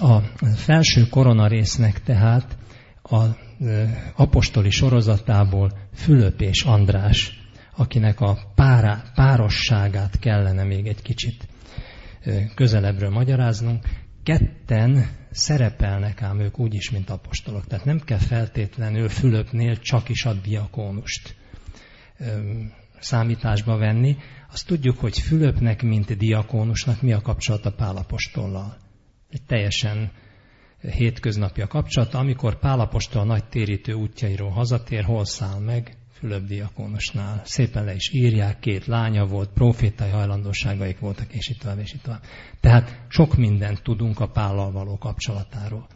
a felső korona résznek tehát a apostoli sorozatából Fülöp és András, akinek a párá, párosságát kellene még egy kicsit közelebbről magyaráznunk, ketten szerepelnek ám ők úgy is, mint apostolok. Tehát nem kell feltétlenül Fülöpnél csak is a diakónust számításba venni. Azt tudjuk, hogy Fülöpnek, mint diakónusnak mi a kapcsolata Pálapostollal. Egy teljesen hétköznapi a kapcsolata, amikor Pálapostól nagy térítő útjairól hazatér, hol száll meg? Fülöp diakónusnál. Szépen le is írják, két lánya volt, profétai hajlandóságaik voltak, és itt tovább, és itt tovább. Tehát sok mindent tudunk a Pállal való kapcsolatáról.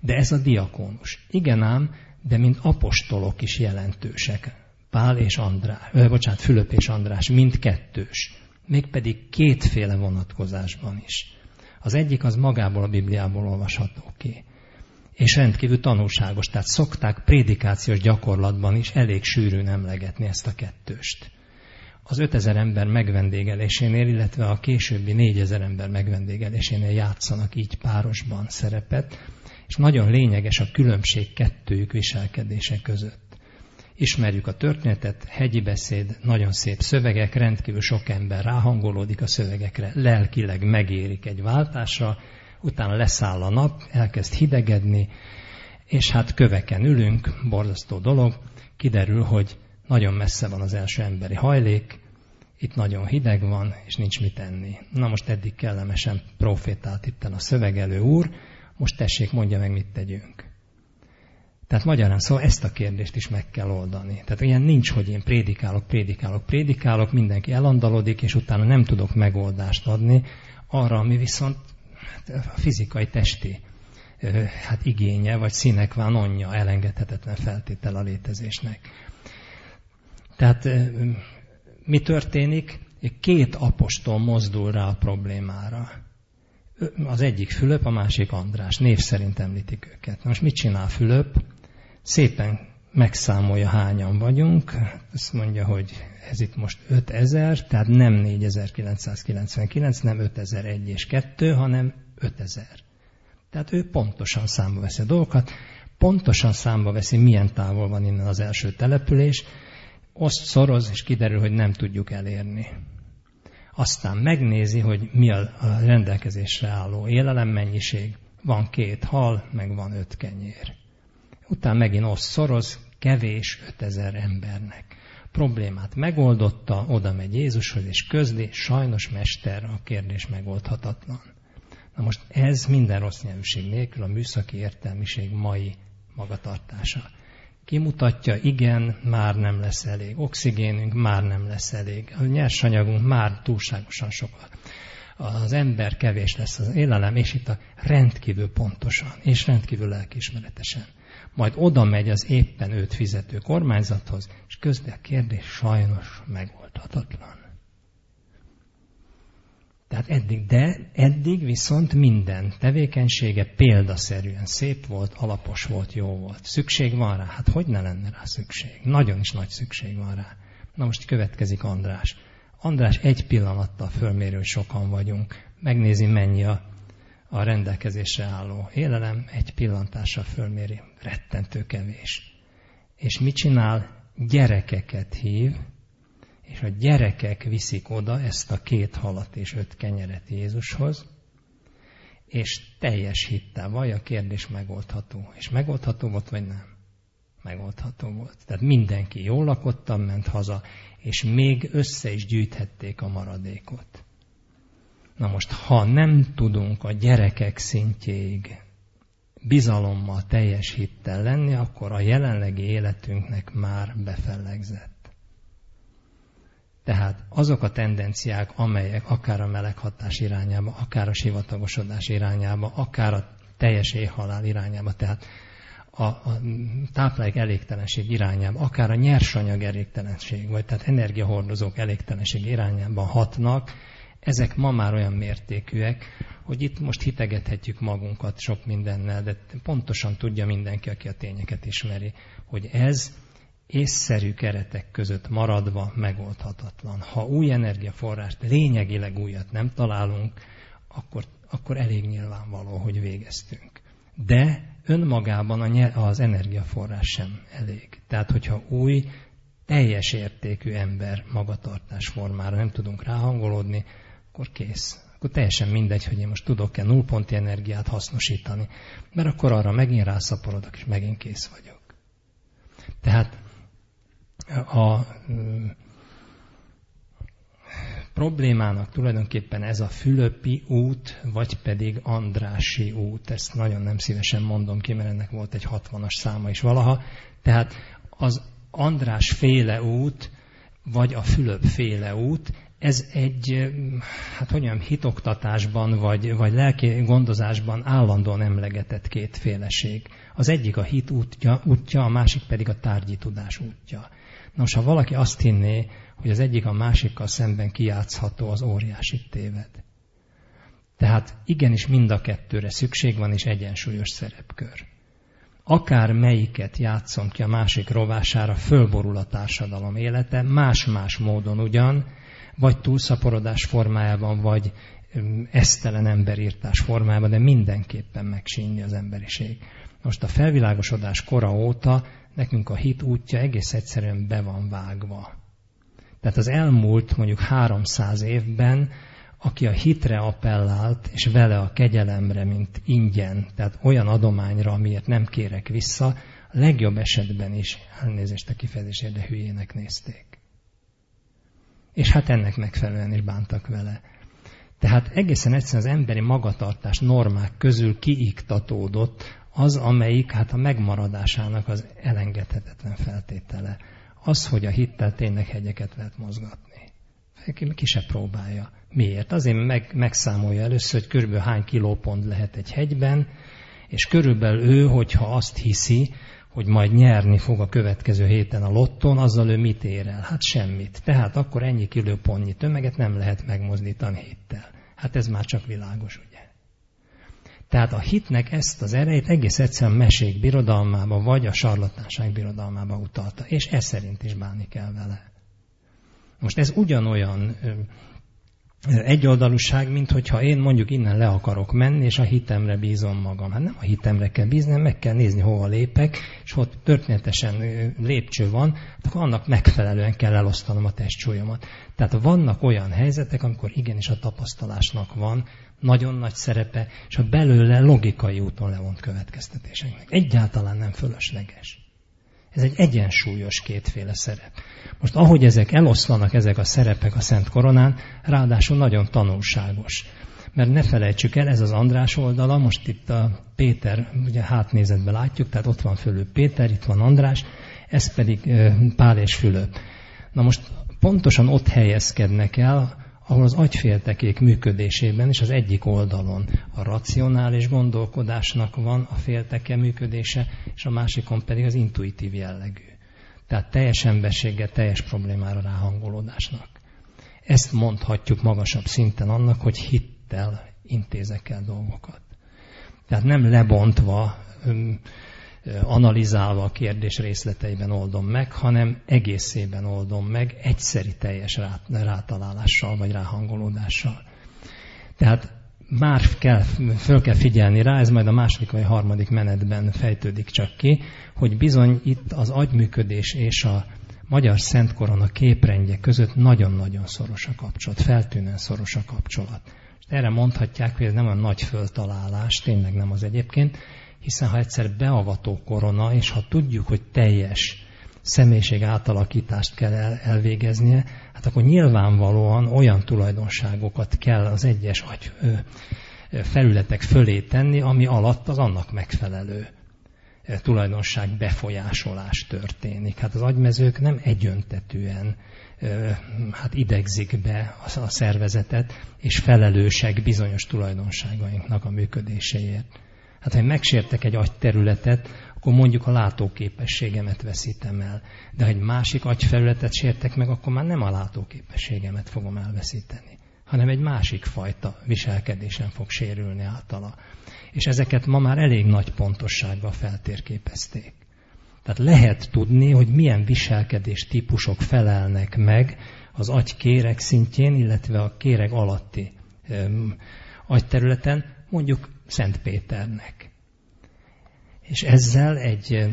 De ez a diakónus. Igen ám, de mint apostolok is jelentősek. Pál és András, ö, bocsánat, Fülöp és András, mindkettős. Mégpedig kétféle vonatkozásban is. Az egyik az magából a Bibliából olvasható ki és rendkívül tanulságos. Tehát szokták prédikációs gyakorlatban is elég sűrűn emlegetni ezt a kettőst. Az 5000 ember megvendégelésénél, illetve a későbbi 4000 ember megvendégelésénél játszanak így párosban szerepet, és nagyon lényeges a különbség kettőjük viselkedése között. Ismerjük a történetet, hegyi beszéd, nagyon szép szövegek, rendkívül sok ember ráhangolódik a szövegekre, lelkileg megérik egy váltásra, utána leszáll a nap, elkezd hidegedni, és hát köveken ülünk, borzasztó dolog, kiderül, hogy nagyon messze van az első emberi hajlék, itt nagyon hideg van, és nincs mit enni. Na most eddig kellemesen profétált itten a szövegelő úr, most tessék, mondja meg, mit tegyünk. Tehát magyarán szóval ezt a kérdést is meg kell oldani. Tehát ilyen nincs, hogy én prédikálok, prédikálok, prédikálok, mindenki elandalodik, és utána nem tudok megoldást adni arra, ami viszont a fizikai testi hát igénye, vagy színek van onja elengedhetetlen feltétel a létezésnek. Tehát mi történik? Két apostol mozdul rá a problémára. Az egyik Fülöp, a másik András. Név szerint említik őket. Most mit csinál Fülöp? Szépen megszámolja, hányan vagyunk. Azt mondja, hogy ez itt most 5000, tehát nem 4999, nem 5001 és 2, hanem 5000. Tehát ő pontosan számba veszi a dolgokat, pontosan számba veszi, milyen távol van innen az első település, oszt szoroz, és kiderül, hogy nem tudjuk elérni. Aztán megnézi, hogy mi a rendelkezésre álló élelemmennyiség. Van két hal, meg van öt kenyér. Utána megint oszt szoroz, kevés 5000 embernek. Problémát megoldotta, oda megy Jézushoz, és közli, sajnos mester, a kérdés megoldhatatlan. Na most ez minden rossz nyelvűség nélkül a műszaki értelmiség mai magatartása. Kimutatja, igen, már nem lesz elég. Oxigénünk már nem lesz elég. A nyersanyagunk már túlságosan sok. Az ember kevés lesz az élelem, és itt a rendkívül pontosan, és rendkívül lelkismeretesen. Majd oda megy az éppen őt fizető kormányzathoz, és közben a kérdés sajnos megoldhatatlan. Tehát eddig, de eddig viszont minden tevékenysége példaszerűen szép volt, alapos volt, jó volt. Szükség van rá? Hát hogy ne lenne rá szükség? Nagyon is nagy szükség van rá. Na most következik András. András egy pillanattal fölmérő, hogy sokan vagyunk. Megnézi, mennyi a, a rendelkezésre álló élelem, egy pillantással fölméri. Rettentő kevés. És mit csinál? Gyerekeket hív, és a gyerekek viszik oda ezt a két halat és öt kenyeret Jézushoz, és teljes hittel vaj, a kérdés megoldható. És megoldható volt, vagy nem? Megoldható volt. Tehát mindenki jól lakottan ment haza, és még össze is gyűjthették a maradékot. Na most, ha nem tudunk a gyerekek szintjéig bizalommal, teljes hittel lenni, akkor a jelenlegi életünknek már befellegzett. Tehát azok a tendenciák, amelyek akár a meleghatás irányába, akár a sivatagosodás irányába, akár a teljes éhhalál irányába, tehát a, a táplálék elégtelenség irányába, akár a nyersanyag elégtelenség, vagy tehát energiahordozók elégtelenség irányába hatnak, ezek ma már olyan mértékűek, hogy itt most hitegethetjük magunkat sok mindennel, de pontosan tudja mindenki, aki a tényeket ismeri, hogy ez észszerű keretek között maradva megoldhatatlan. Ha új energiaforrást, lényegileg újat nem találunk, akkor akkor elég nyilvánvaló, hogy végeztünk. De önmagában az energiaforrás sem elég. Tehát, hogyha új, teljes értékű ember magatartás formára nem tudunk ráhangolódni, akkor kész. Akkor teljesen mindegy, hogy én most tudok-e nullponti energiát hasznosítani, mert akkor arra megint rászaporodok, és megint kész vagyok. Tehát a problémának tulajdonképpen ez a Fülöpi út, vagy pedig Andrási út. Ezt nagyon nem szívesen mondom ki, mert ennek volt egy 60-as száma is valaha. Tehát az András féle út, vagy a Fülöp féle út, ez egy, hát hogy mondjam, hitoktatásban, vagy, vagy lelki gondozásban állandóan emlegetett kétféleség. Az egyik a hit útja, útja, a másik pedig a tárgyi tudás útja. Nos, ha valaki azt hinné, hogy az egyik a másikkal szemben kiátszható, az óriási téved. Tehát igenis mind a kettőre szükség van, és egyensúlyos szerepkör. Akár melyiket játszom ki a másik rovására, fölborul a társadalom élete, más-más módon ugyan, vagy túlszaporodás formájában, vagy esztelen emberírtás formájában, de mindenképpen megsínni az emberiség. Most a felvilágosodás kora óta nekünk a hit útja egész egyszerűen be van vágva. Tehát az elmúlt mondjuk 300 évben, aki a hitre appellált, és vele a kegyelemre, mint ingyen, tehát olyan adományra, amiért nem kérek vissza, legjobb esetben is, elnézést a kifejezésért, de hülyének nézték. És hát ennek megfelelően is bántak vele. Tehát egészen egyszerűen az emberi magatartás normák közül kiiktatódott az, amelyik hát a megmaradásának az elengedhetetlen feltétele. Az, hogy a hittel tényleg hegyeket lehet mozgatni. Ki se próbálja. Miért? Azért meg, megszámolja először, hogy körülbelül hány kilópont lehet egy hegyben, és körülbelül ő, hogyha azt hiszi, hogy majd nyerni fog a következő héten a lotton, azzal ő mit ér el? Hát semmit. Tehát akkor ennyi kilópontnyi tömeget nem lehet megmozdítani hittel. Hát ez már csak világos, ugye? Tehát a hitnek ezt az erejét egész egyszerűen mesék birodalmába, vagy a sarlatánság birodalmába utalta. És ez szerint is bánni kell vele. Most ez ugyanolyan egyoldalúság, mint hogyha én mondjuk innen le akarok menni, és a hitemre bízom magam. Hát nem a hitemre kell bízni, meg kell nézni, hova lépek, és ott történetesen lépcső van, akkor annak megfelelően kell elosztanom a testsúlyomat. Tehát vannak olyan helyzetek, amikor igenis a tapasztalásnak van nagyon nagy szerepe, és a belőle logikai úton levont következtetéseknek. Egyáltalán nem fölösleges. Ez egy egyensúlyos kétféle szerep. Most ahogy ezek eloszlanak, ezek a szerepek a Szent Koronán, ráadásul nagyon tanulságos. Mert ne felejtsük el, ez az András oldala, most itt a Péter, ugye hátnézetben látjuk, tehát ott van fölül Péter, itt van András, ez pedig Pál és Fülöp. Na most pontosan ott helyezkednek el, ahol az agyféltekék működésében is az egyik oldalon a racionális gondolkodásnak van a félteke működése, és a másikon pedig az intuitív jellegű. Tehát teljes emberséggel, teljes problémára ráhangolódásnak. Ezt mondhatjuk magasabb szinten annak, hogy hittel intézek el dolgokat. Tehát nem lebontva analizálva a kérdés részleteiben oldom meg, hanem egészében oldom meg egyszeri teljes rátalálással vagy ráhangolódással. Tehát már kell, föl kell figyelni rá, ez majd a második vagy harmadik menetben fejtődik csak ki, hogy bizony itt az agyműködés és a magyar Szent Korona képrendje között nagyon-nagyon szoros a kapcsolat, feltűnően szoros a kapcsolat. Erre mondhatják, hogy ez nem a nagy föltalálás, tényleg nem az egyébként, hiszen ha egyszer beavató korona, és ha tudjuk, hogy teljes személyiség átalakítást kell el, elvégeznie, hát akkor nyilvánvalóan olyan tulajdonságokat kell az egyes agy felületek fölé tenni, ami alatt az annak megfelelő tulajdonság befolyásolás történik. Hát az agymezők nem egyöntetűen hát idegzik be a szervezetet, és felelősek bizonyos tulajdonságainknak a működéséért. Hát ha én megsértek egy agyterületet, akkor mondjuk a látóképességemet veszítem el. De ha egy másik agyfelületet sértek meg, akkor már nem a látóképességemet fogom elveszíteni, hanem egy másik fajta viselkedésen fog sérülni általa. És ezeket ma már elég nagy pontossággal feltérképezték. Tehát lehet tudni, hogy milyen viselkedés típusok felelnek meg az agykérek szintjén, illetve a kéreg alatti agyterületen, mondjuk Szent Péternek. És ezzel egy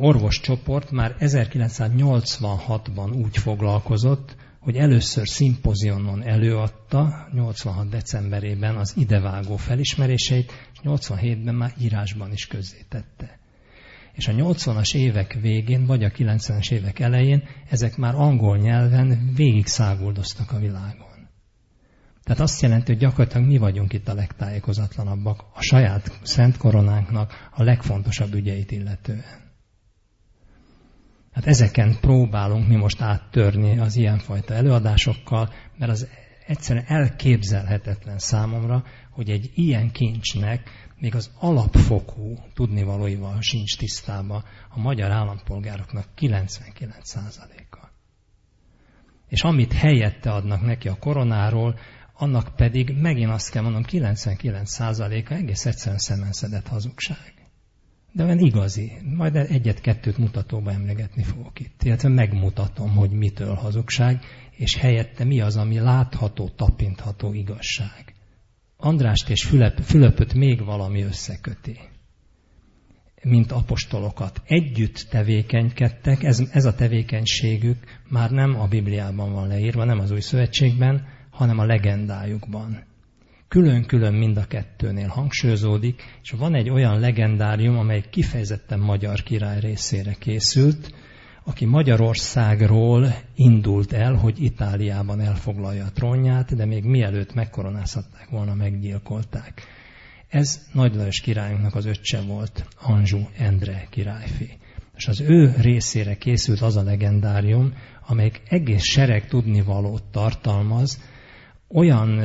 orvoscsoport már 1986-ban úgy foglalkozott, hogy először szimpozionon előadta 86. decemberében az idevágó felismeréseit, és 87-ben már írásban is közzétette. És a 80-as évek végén, vagy a 90-es évek elején ezek már angol nyelven végig száguldoztak a világon. Tehát azt jelenti, hogy gyakorlatilag mi vagyunk itt a legtájékozatlanabbak a saját szent koronánknak a legfontosabb ügyeit illetően. Hát ezeken próbálunk mi most áttörni az ilyenfajta előadásokkal, mert az egyszerűen elképzelhetetlen számomra, hogy egy ilyen kincsnek még az alapfokú tudnivalóival sincs tisztába a magyar állampolgároknak 99%-a. És amit helyette adnak neki a koronáról, annak pedig megint azt kell mondom, 99%-a egész egyszerűen szemenszedett hazugság. De olyan igazi. Majd egyet-kettőt mutatóba emlegetni fogok itt. Illetve megmutatom, hogy mitől hazugság, és helyette mi az, ami látható, tapintható igazság. Andrást és Fülöp, Fülöpöt még valami összeköti mint apostolokat. Együtt tevékenykedtek, ez, ez a tevékenységük már nem a Bibliában van leírva, nem az Új Szövetségben, hanem a legendájukban. Külön-külön mind a kettőnél hangsúlyozódik, és van egy olyan legendárium, amely kifejezetten magyar király részére készült, aki Magyarországról indult el, hogy Itáliában elfoglalja a trónját, de még mielőtt megkoronázhatták volna, meggyilkolták. Ez Nagy Lajos királyunknak az öccse volt, Anzsú Endre királyfi. És az ő részére készült az a legendárium, amelyik egész sereg tudnivalót tartalmaz, olyan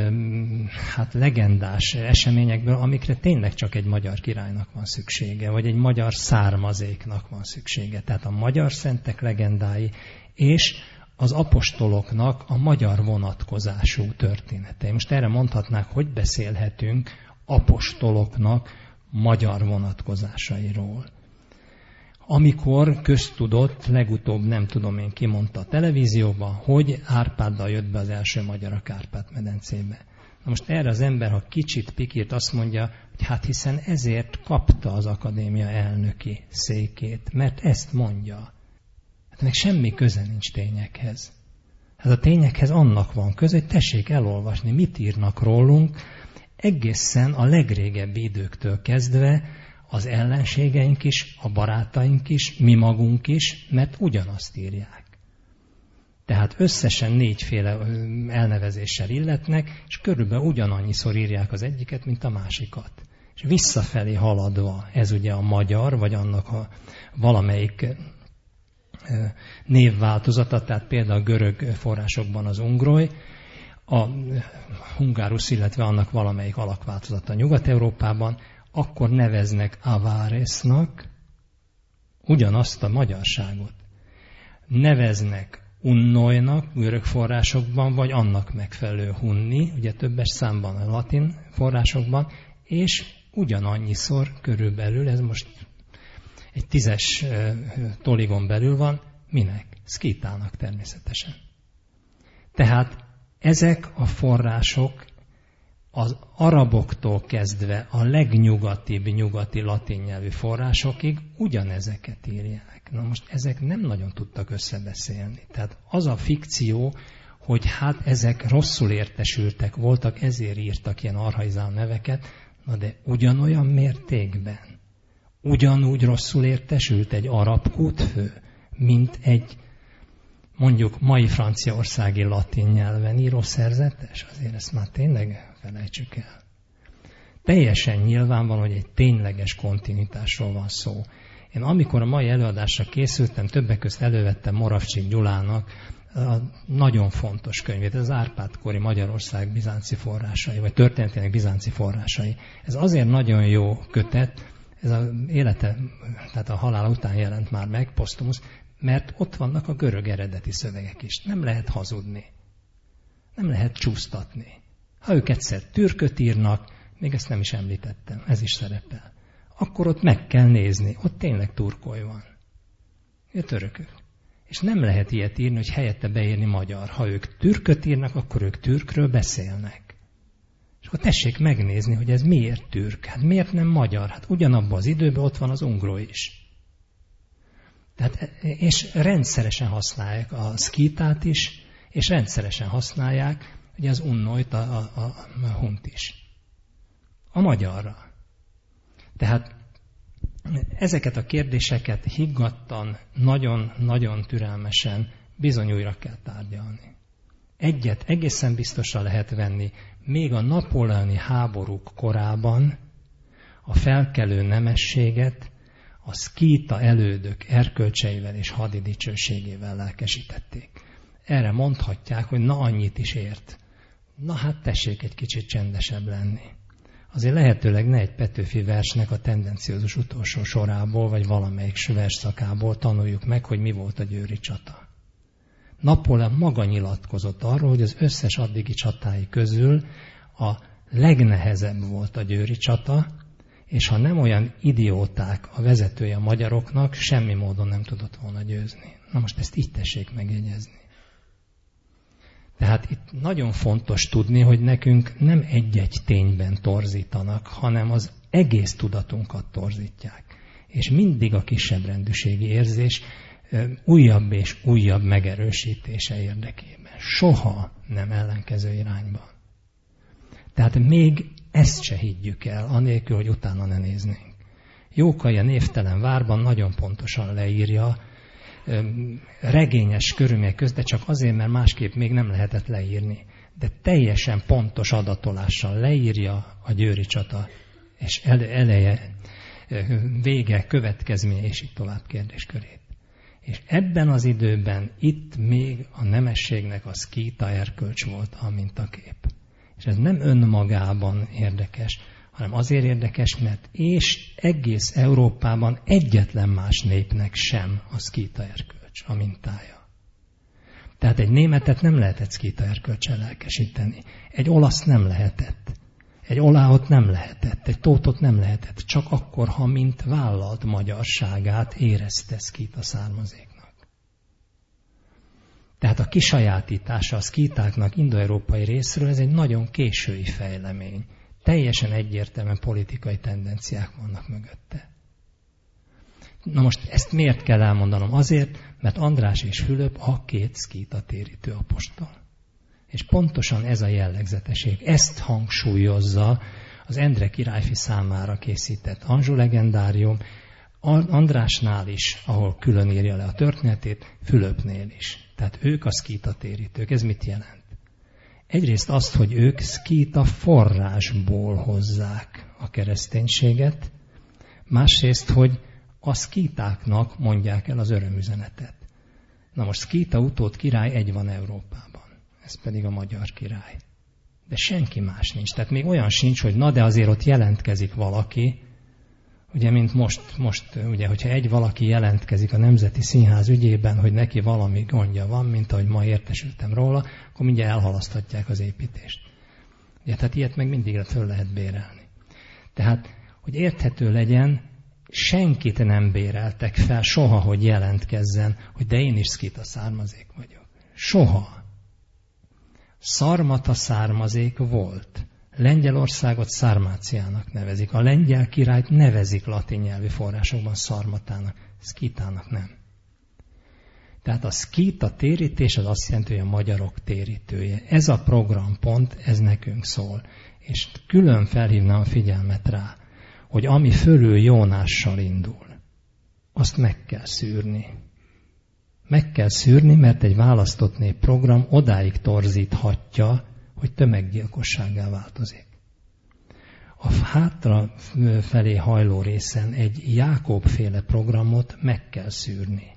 hát legendás eseményekből, amikre tényleg csak egy magyar királynak van szüksége, vagy egy magyar származéknak van szüksége. Tehát a magyar szentek legendái, és az apostoloknak a magyar vonatkozású történetei. Most erre mondhatnák, hogy beszélhetünk apostoloknak magyar vonatkozásairól amikor köztudott, legutóbb nem tudom én ki mondta a televízióban, hogy Árpáddal jött be az első magyar a Kárpát-medencébe. Na most erre az ember, ha kicsit pikírt, azt mondja, hogy hát hiszen ezért kapta az akadémia elnöki székét, mert ezt mondja. Hát meg semmi köze nincs tényekhez. Hát a tényekhez annak van köze, hogy tessék elolvasni, mit írnak rólunk, egészen a legrégebbi időktől kezdve, az ellenségeink is, a barátaink is, mi magunk is, mert ugyanazt írják. Tehát összesen négyféle elnevezéssel illetnek, és körülbelül ugyanannyiszor írják az egyiket, mint a másikat. És visszafelé haladva, ez ugye a magyar, vagy annak a valamelyik névváltozata, tehát például a görög forrásokban az ungroly, a hungárusz, illetve annak valamelyik alakváltozata Nyugat-Európában, akkor neveznek Avaresnak ugyanazt a magyarságot. Neveznek Unnoynak görög forrásokban, vagy annak megfelelő hunni, ugye többes számban a latin forrásokban, és ugyanannyiszor körülbelül, ez most egy tízes toligon belül van, minek? Szkítának természetesen. Tehát ezek a források az araboktól kezdve a legnyugatibb nyugati latin nyelvű forrásokig ugyanezeket írják. Na most ezek nem nagyon tudtak összebeszélni. Tehát az a fikció, hogy hát ezek rosszul értesültek voltak, ezért írtak ilyen arhaizál neveket, na de ugyanolyan mértékben, ugyanúgy rosszul értesült egy arab kútfő, mint egy mondjuk mai franciaországi latin nyelven író szerzetes, azért ezt már tényleg felejtsük el. Teljesen nyilvánvaló, hogy egy tényleges kontinuitásról van szó. Én amikor a mai előadásra készültem, többek között elővettem Moravcsik Gyulának a nagyon fontos könyvét, az Árpád-kori Magyarország bizánci forrásai, vagy történetének bizánci forrásai. Ez azért nagyon jó kötet, ez az élete, tehát a halál után jelent már meg, posztumusz, mert ott vannak a görög eredeti szövegek is. Nem lehet hazudni. Nem lehet csúsztatni. Ha ők egyszer türköt írnak, még ezt nem is említettem, ez is szerepel, akkor ott meg kell nézni, ott tényleg turkoly van. Ő törökök. És nem lehet ilyet írni, hogy helyette beírni magyar. Ha ők türköt írnak, akkor ők türkről beszélnek. És akkor tessék megnézni, hogy ez miért türk, hát miért nem magyar, hát ugyanabban az időben ott van az ungró is. Tehát, és rendszeresen használják a szkítát is, és rendszeresen használják ugye az unnojt, a, a, a, a hunt is. A magyarra. Tehát ezeket a kérdéseket higgadtan, nagyon-nagyon türelmesen bizony újra kell tárgyalni. Egyet egészen biztosan lehet venni, még a napóleoni háborúk korában a felkelő nemességet a szkíta elődök erkölcseivel és hadidicsőségével lelkesítették. Erre mondhatják, hogy na annyit is ért. Na hát tessék egy kicsit csendesebb lenni. Azért lehetőleg ne egy Petőfi versnek a tendenciózus utolsó sorából, vagy valamelyik versszakából tanuljuk meg, hogy mi volt a győri csata. Napóleon maga nyilatkozott arról, hogy az összes addigi csatái közül a legnehezebb volt a győri csata, és ha nem olyan idióták a vezetője a magyaroknak, semmi módon nem tudott volna győzni. Na most ezt így tessék megjegyezni. Tehát itt nagyon fontos tudni, hogy nekünk nem egy-egy tényben torzítanak, hanem az egész tudatunkat torzítják. És mindig a kisebb rendűségi érzés újabb és újabb megerősítése érdekében. Soha nem ellenkező irányba. Tehát még ezt se higgyük el, anélkül, hogy utána ne néznénk. Jókai a névtelen várban nagyon pontosan leírja, regényes körülmények közt, de csak azért, mert másképp még nem lehetett leírni. De teljesen pontos adatolással leírja a győri csata, és eleje, vége, következménye, és így tovább kérdéskörét. És ebben az időben itt még a nemességnek a szkíta erkölcs volt a mintakép. És ez nem önmagában érdekes, hanem azért érdekes, mert és egész Európában egyetlen más népnek sem a szkíta erkölcs a mintája. Tehát egy németet nem lehetett szkíta erkölcsel lelkesíteni. Egy olasz nem lehetett. Egy oláhot nem lehetett, egy tótot nem lehetett, csak akkor, ha mint vállalt magyarságát érezte szkíta származéknak. Tehát a kisajátítása a szkítáknak indoeurópai részről, ez egy nagyon késői fejlemény teljesen egyértelműen politikai tendenciák vannak mögötte. Na most ezt miért kell elmondanom? Azért, mert András és Fülöp a két szkíta térítő apostol. És pontosan ez a jellegzeteség. Ezt hangsúlyozza az Endre királyfi számára készített Anzsú legendárium, Andrásnál is, ahol külön írja le a történetét, Fülöpnél is. Tehát ők a szkíta térítők. Ez mit jelent? Egyrészt azt, hogy ők szkíta forrásból hozzák a kereszténységet, másrészt, hogy a szkítáknak mondják el az örömüzenetet. Na most szkíta utód király egy van Európában, ez pedig a magyar király. De senki más nincs. Tehát még olyan sincs, hogy na de azért ott jelentkezik valaki, Ugye, mint most, most, ugye, hogyha egy valaki jelentkezik a Nemzeti Színház ügyében, hogy neki valami gondja van, mint ahogy ma értesültem róla, akkor mindjárt elhalaszthatják az építést. Ugye, tehát ilyet meg mindig föl lehet bérelni. Tehát, hogy érthető legyen, senkit nem béreltek fel soha, hogy jelentkezzen, hogy de én is szkita származék vagyok. Soha. Szarmata származék volt. Lengyelországot Szármáciának nevezik. A lengyel királyt nevezik latin nyelvi forrásokban szarmatának, szkitának nem. Tehát a szkíta térítés az azt jelenti, hogy a magyarok térítője. Ez a programpont, ez nekünk szól. És külön felhívnám a figyelmet rá, hogy ami fölül Jónással indul, azt meg kell szűrni. Meg kell szűrni, mert egy választott nép program odáig torzíthatja hogy tömeggyilkossággá változik. A hátra felé hajló részen egy Jákob-féle programot meg kell szűrni.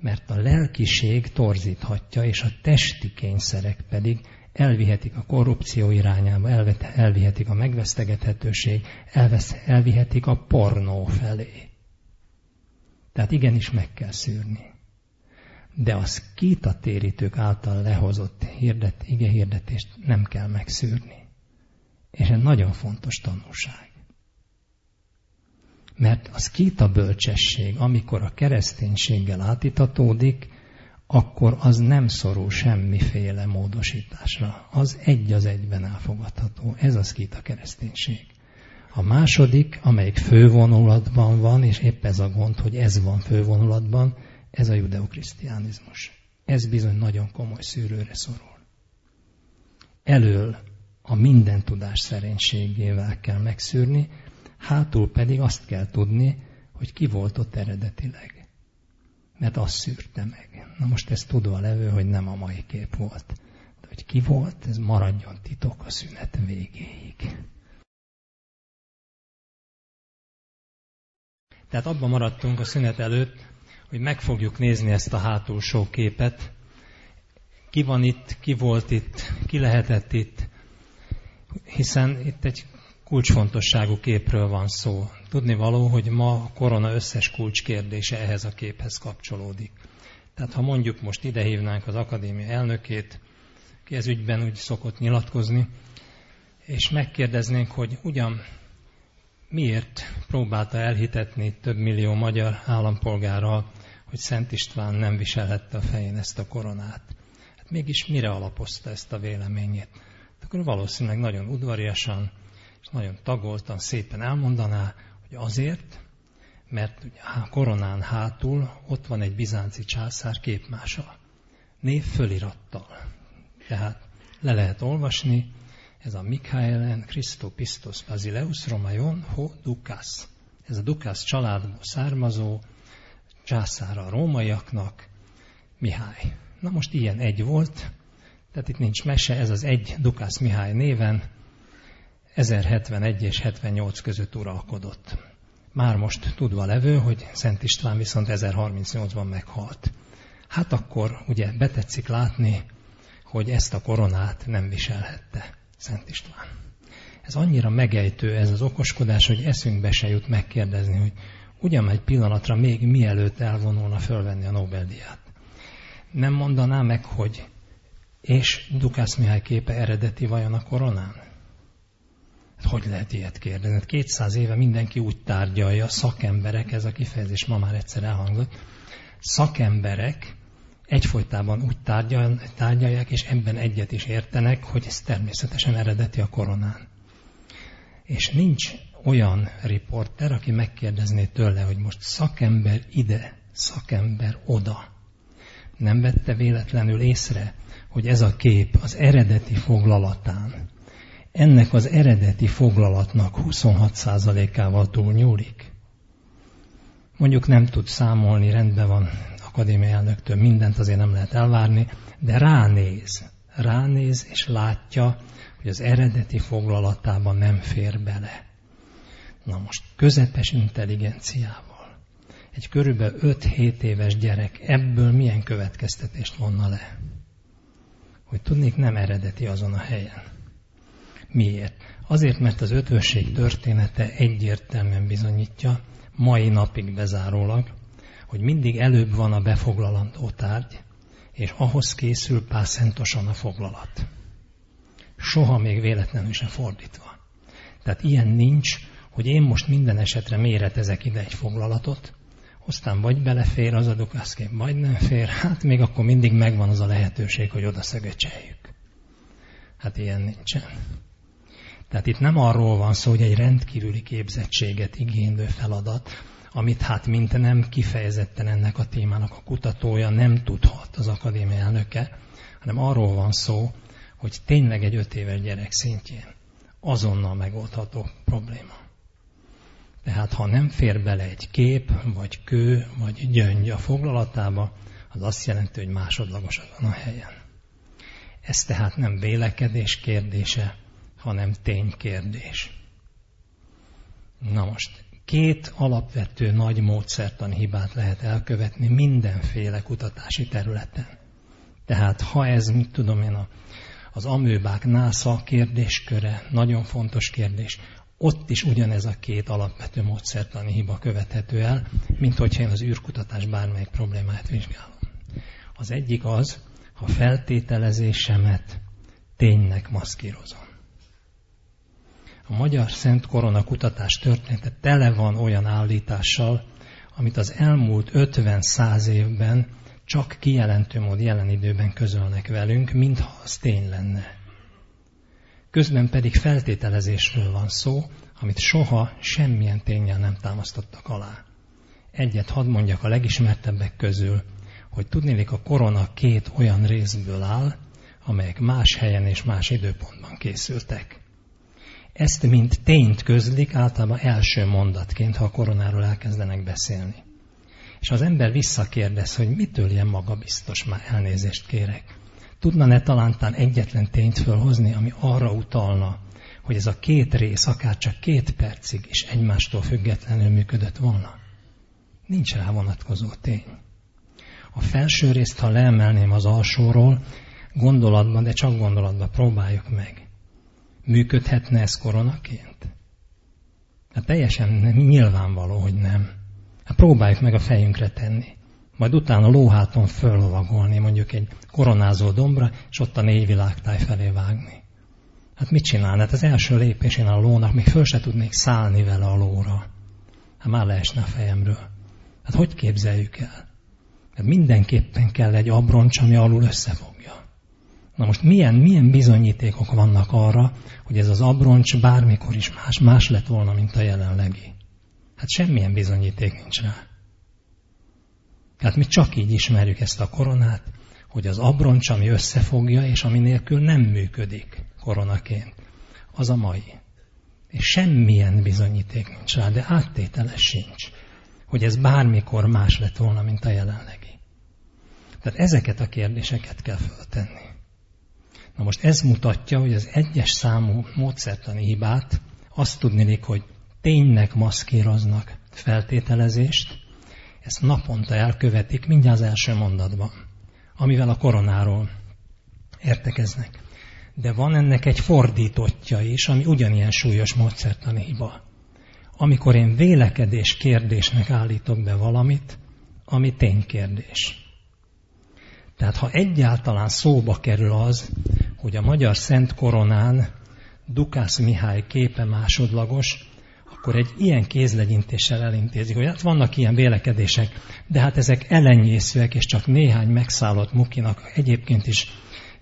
Mert a lelkiség torzíthatja, és a testi kényszerek pedig elvihetik a korrupció irányába, elvihetik a megvesztegethetőség, elvihetik a pornó felé. Tehát igenis meg kell szűrni de a térítők által lehozott hirdet, ige hirdetést nem kell megszűrni. És ez nagyon fontos tanulság. Mert a szkíta bölcsesség, amikor a kereszténységgel átitatódik, akkor az nem szorul semmiféle módosításra. Az egy az egyben elfogadható. Ez az a kereszténység. A második, amelyik fővonulatban van, és épp ez a gond, hogy ez van fővonulatban, ez a judeokrisztiánizmus. Ez bizony nagyon komoly szűrőre szorul. Elől a minden tudás szerénységével kell megszűrni, hátul pedig azt kell tudni, hogy ki volt ott eredetileg. Mert azt szűrte meg. Na most ez tudva levő, hogy nem a mai kép volt. De hogy ki volt, ez maradjon titok a szünet végéig. Tehát abban maradtunk a szünet előtt, hogy meg fogjuk nézni ezt a hátulsó képet. Ki van itt, ki volt itt, ki lehetett itt, hiszen itt egy kulcsfontosságú képről van szó. Tudni való, hogy ma a korona összes kulcskérdése ehhez a képhez kapcsolódik. Tehát ha mondjuk most ide hívnánk az akadémia elnökét, ki ez ügyben úgy szokott nyilatkozni, és megkérdeznénk, hogy ugyan miért próbálta elhitetni több millió magyar állampolgárral, hogy Szent István nem viselhette a fején ezt a koronát. Hát mégis mire alapozta ezt a véleményét? Hát akkor valószínűleg nagyon udvariasan és nagyon tagoltan szépen elmondaná, hogy azért, mert a koronán hátul ott van egy bizánci császár képmása. Név fölirattal. Tehát le lehet olvasni, ez a Mikhaelen Christo Pistos Basileus Romaion Ho Dukas. Ez a Dukas családból származó császára a rómaiaknak, Mihály. Na most ilyen egy volt, tehát itt nincs mese, ez az egy Dukász Mihály néven 1071 és 78 között uralkodott. Már most tudva levő, hogy Szent István viszont 1038-ban meghalt. Hát akkor ugye betetszik látni, hogy ezt a koronát nem viselhette Szent István. Ez annyira megejtő ez az okoskodás, hogy eszünkbe se jut megkérdezni, hogy ugyan egy pillanatra még mielőtt elvonulna fölvenni a Nobel-díját. Nem mondaná meg, hogy és Dukász Mihály képe eredeti vajon a koronán? Hogy lehet ilyet kérdezni? 200 hát éve mindenki úgy tárgyalja, szakemberek, ez a kifejezés ma már egyszer elhangzott, szakemberek egyfolytában úgy tárgyal, tárgyalják, és ebben egyet is értenek, hogy ez természetesen eredeti a koronán. És nincs olyan riporter, aki megkérdezné tőle, hogy most szakember ide, szakember oda. Nem vette véletlenül észre, hogy ez a kép az eredeti foglalatán, ennek az eredeti foglalatnak 26%-ával túlnyúlik. Mondjuk nem tud számolni, rendben van, akadémia elnöktől mindent azért nem lehet elvárni, de ránéz, ránéz és látja, hogy az eredeti foglalatában nem fér bele. Na most közepes intelligenciával. Egy körülbelül 5-7 éves gyerek ebből milyen következtetést vonna le? Hogy tudnék, nem eredeti azon a helyen. Miért? Azért, mert az ötvösség története egyértelműen bizonyítja, mai napig bezárólag, hogy mindig előbb van a befoglalandó tárgy, és ahhoz készül pászentosan a foglalat. Soha még véletlenül sem fordítva. Tehát ilyen nincs, hogy én most minden esetre méretezek ide egy foglalatot, aztán vagy belefér az a dukászkép, vagy nem fér, hát még akkor mindig megvan az a lehetőség, hogy oda szögecseljük. Hát ilyen nincsen. Tehát itt nem arról van szó, hogy egy rendkívüli képzettséget igénylő feladat, amit hát mint nem kifejezetten ennek a témának a kutatója nem tudhat az akadémia elnöke, hanem arról van szó, hogy tényleg egy öt éves gyerek szintjén azonnal megoldható probléma. Tehát ha nem fér bele egy kép, vagy kő, vagy gyöngy a foglalatába, az azt jelenti, hogy másodlagos azon a helyen. Ez tehát nem vélekedés kérdése, hanem ténykérdés. Na most, két alapvető nagy módszertan hibát lehet elkövetni mindenféle kutatási területen. Tehát ha ez, mit tudom én, az amőbák NASA kérdésköre, nagyon fontos kérdés, ott is ugyanez a két alapvető módszertani hiba követhető el, mint hogyha én az űrkutatás bármelyik problémáját vizsgálom. Az egyik az, ha feltételezésemet ténynek maszkírozom. A Magyar Szent Korona kutatás története tele van olyan állítással, amit az elmúlt 50-100 évben csak kijelentő mód jelen időben közölnek velünk, mintha az tény lenne. Közben pedig feltételezésről van szó, amit soha semmilyen tényel nem támasztottak alá. Egyet hadd mondjak a legismertebbek közül, hogy tudnélik a korona két olyan részből áll, amelyek más helyen és más időpontban készültek. Ezt mint tényt közlik általában első mondatként, ha a koronáról elkezdenek beszélni. És az ember visszakérdez, hogy mitől ilyen magabiztos, már elnézést kérek. Tudna-e talántán egyetlen tényt fölhozni, ami arra utalna, hogy ez a két rész akár csak két percig is egymástól függetlenül működött volna? Nincs rá vonatkozó tény. A felső részt, ha leemelném az alsóról, gondolatban, de csak gondolatban próbáljuk meg. Működhetne ez koronaként? Hát teljesen nem, nyilvánvaló, hogy nem. Hát próbáljuk meg a fejünkre tenni. Majd utána lóháton föllovagolni mondjuk egy koronázó dombra, és ott a négy világtáj felé vágni. Hát mit csinálna? Hát az első lépésén a lónak még föl se tudnék szállni vele a lóra. Hát már leesne a fejemről. Hát hogy képzeljük el? Hát mindenképpen kell egy abroncs, ami alul összefogja. Na most milyen, milyen bizonyítékok vannak arra, hogy ez az abroncs bármikor is más, más lett volna, mint a jelenlegi? Hát semmilyen bizonyíték nincs rá. Hát mi csak így ismerjük ezt a koronát, hogy az abroncs, ami összefogja, és ami nélkül nem működik koronaként, az a mai. És semmilyen bizonyíték nincs rá, de áttételes sincs, hogy ez bármikor más lett volna, mint a jelenlegi. Tehát ezeket a kérdéseket kell föltenni. Na most ez mutatja, hogy az egyes számú módszertani hibát azt tudnélik, hogy ténynek maszkíroznak feltételezést, ezt naponta elkövetik mindjárt az első mondatban, amivel a koronáról értekeznek. De van ennek egy fordítottja is, ami ugyanilyen súlyos módszertani hiba. Amikor én vélekedés kérdésnek állítok be valamit, ami ténykérdés. Tehát ha egyáltalán szóba kerül az, hogy a magyar Szent Koronán Dukász Mihály képe másodlagos, akkor egy ilyen kézlegyintéssel elintézik, hogy hát vannak ilyen vélekedések, de hát ezek elenyészőek, és csak néhány megszállott mukinak, egyébként is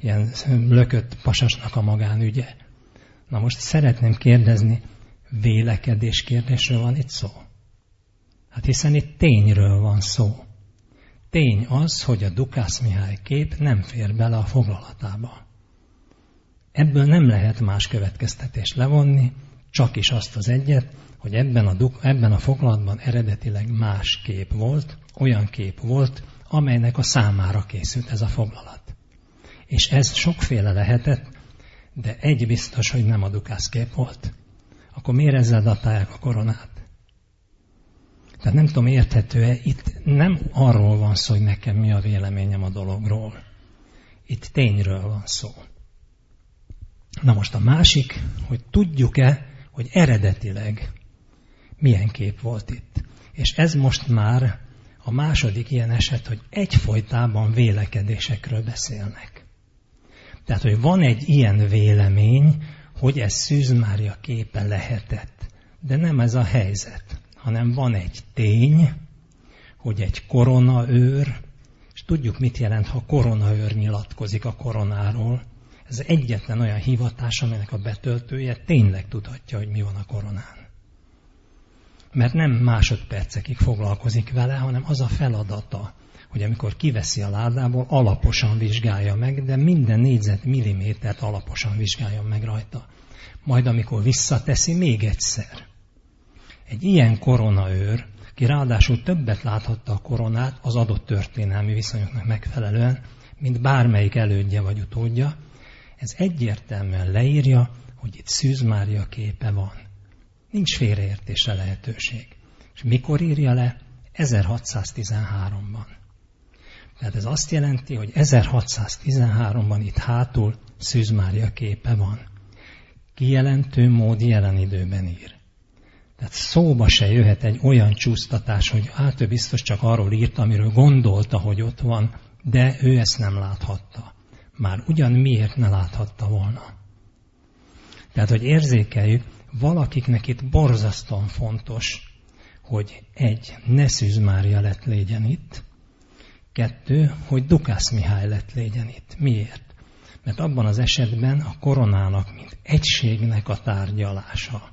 ilyen lökött pasasnak a magánügye. Na most szeretném kérdezni, vélekedés kérdésről van itt szó? Hát hiszen itt tényről van szó. Tény az, hogy a Dukász Mihály kép nem fér bele a foglalatába. Ebből nem lehet más következtetés levonni, csak is azt az egyet, hogy ebben a, ebben a foglalatban eredetileg más kép volt, olyan kép volt, amelynek a számára készült ez a foglalat. És ez sokféle lehetett, de egy biztos, hogy nem a dukász kép volt. Akkor miért ezzel datálják a koronát? Tehát nem tudom, érthető-e, itt nem arról van szó, hogy nekem mi a véleményem a dologról. Itt tényről van szó. Na most a másik, hogy tudjuk-e, hogy eredetileg milyen kép volt itt. És ez most már a második ilyen eset, hogy egyfolytában vélekedésekről beszélnek. Tehát, hogy van egy ilyen vélemény, hogy ez Szűz Mária képe lehetett. De nem ez a helyzet, hanem van egy tény, hogy egy koronaőr, és tudjuk, mit jelent, ha koronaőr nyilatkozik a koronáról. Ez egyetlen olyan hivatás, aminek a betöltője tényleg tudhatja, hogy mi van a koronán mert nem másodpercekig foglalkozik vele, hanem az a feladata, hogy amikor kiveszi a ládából, alaposan vizsgálja meg, de minden négyzet millimétert alaposan vizsgálja meg rajta. Majd amikor visszateszi, még egyszer. Egy ilyen koronaőr, ki ráadásul többet láthatta a koronát az adott történelmi viszonyoknak megfelelően, mint bármelyik elődje vagy utódja, ez egyértelműen leírja, hogy itt Szűz Mária képe van. Nincs félreértésre lehetőség. És mikor írja le? 1613-ban. Tehát ez azt jelenti, hogy 1613-ban itt hátul Szűz Mária képe van. Kijelentő mód jelen időben ír. Tehát szóba se jöhet egy olyan csúsztatás, hogy hát ő biztos csak arról írt, amiről gondolta, hogy ott van, de ő ezt nem láthatta. Már ugyan miért ne láthatta volna? Tehát, hogy érzékeljük, valakiknek itt borzasztóan fontos, hogy egy, ne Szűz Mária lett legyen itt, Kettő, hogy Dukász Mihály lett légyen itt. Miért? Mert abban az esetben a koronának, mint egységnek a tárgyalása,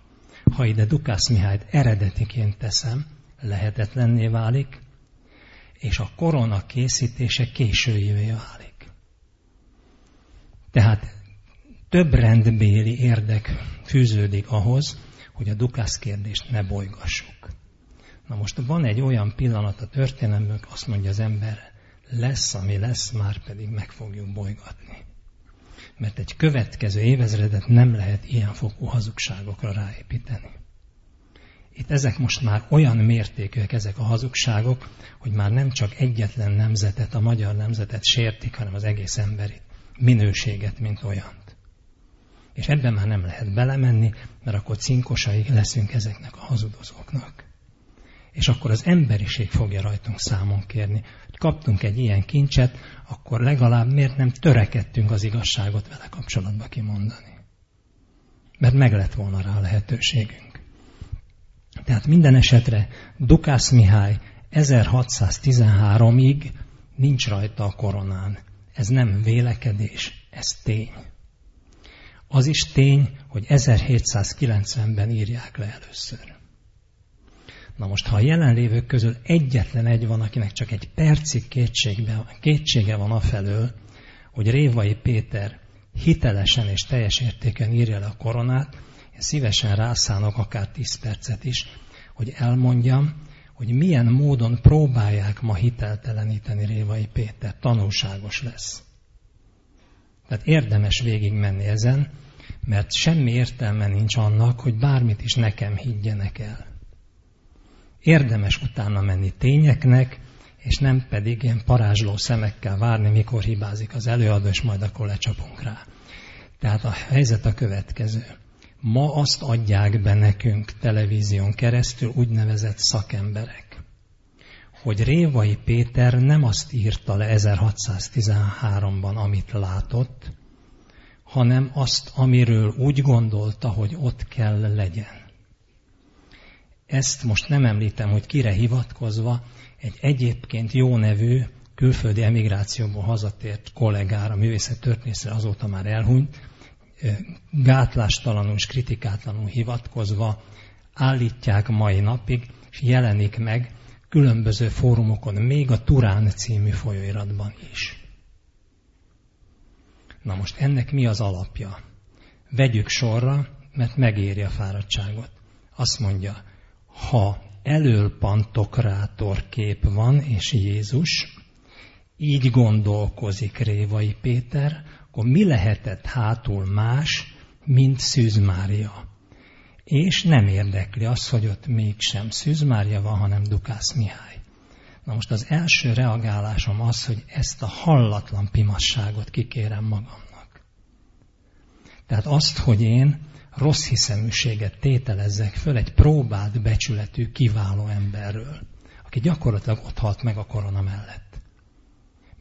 ha ide Dukász Mihályt eredetiként teszem, lehetetlenné válik, és a korona készítése későjévé válik. Tehát több rendbéli érdek fűződik ahhoz, hogy a Dukász kérdést ne bolygassuk. Na most van egy olyan pillanat a történelemben, azt mondja az ember, lesz, ami lesz, már pedig meg fogjuk bolygatni. Mert egy következő évezredet nem lehet ilyen fokú hazugságokra ráépíteni. Itt ezek most már olyan mértékűek, ezek a hazugságok, hogy már nem csak egyetlen nemzetet, a magyar nemzetet sértik, hanem az egész emberi minőséget, mint olyant. És ebben már nem lehet belemenni, mert akkor cinkosai leszünk ezeknek a hazudozóknak. És akkor az emberiség fogja rajtunk számon kérni, hogy kaptunk egy ilyen kincset, akkor legalább miért nem törekedtünk az igazságot vele kapcsolatba kimondani. Mert meg lett volna rá a lehetőségünk. Tehát minden esetre Dukász Mihály 1613-ig nincs rajta a koronán. Ez nem vélekedés, ez tény. Az is tény, hogy 1790-ben írják le először. Na most, ha a jelenlévők közül egyetlen egy van, akinek csak egy percig kétségbe, kétsége van afelől, hogy Révai Péter hitelesen és teljes értéken írja le a koronát, én szívesen rászánok akár 10 percet is, hogy elmondjam, hogy milyen módon próbálják ma hitelteleníteni Révai Péter. Tanulságos lesz. Tehát érdemes végigmenni ezen, mert semmi értelme nincs annak, hogy bármit is nekem higgyenek el. Érdemes utána menni tényeknek, és nem pedig ilyen parázsló szemekkel várni, mikor hibázik az előadó, és majd akkor lecsapunk rá. Tehát a helyzet a következő. Ma azt adják be nekünk televízión keresztül úgynevezett szakemberek, hogy Révai Péter nem azt írta le 1613-ban, amit látott, hanem azt, amiről úgy gondolta, hogy ott kell legyen. Ezt most nem említem, hogy kire hivatkozva, egy egyébként jó nevű, külföldi emigrációból hazatért kollégára, művészettörténészre azóta már elhunyt, gátlástalanul és kritikátlanul hivatkozva állítják mai napig, és jelenik meg különböző fórumokon, még a Turán című folyóiratban is. Na most ennek mi az alapja? Vegyük sorra, mert megéri a fáradtságot. Azt mondja, ha elől pantokrátor kép van, és Jézus, így gondolkozik Révai Péter, akkor mi lehetett hátul más, mint Szűz Mária? És nem érdekli az, hogy ott mégsem Szűz Mária van, hanem Dukász Mihály. Na most az első reagálásom az, hogy ezt a hallatlan pimasságot kikérem magamnak. Tehát azt, hogy én rossz hiszeműséget tételezzek föl egy próbált becsületű, kiváló emberről, aki gyakorlatilag ott halt meg a korona mellett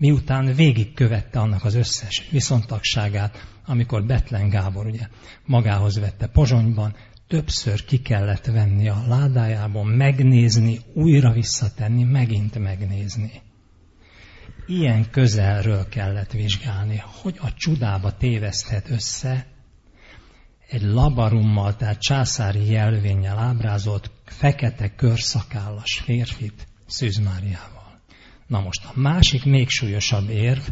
miután végigkövette annak az összes viszontagságát, amikor Betlen Gábor ugye magához vette Pozsonyban, többször ki kellett venni a ládájából, megnézni, újra visszatenni, megint megnézni. Ilyen közelről kellett vizsgálni, hogy a csudába téveszthet össze egy labarummal, tehát császári jelvénnyel ábrázolt fekete körszakállas férfit Szűz Máriával. Na most a másik még súlyosabb érv,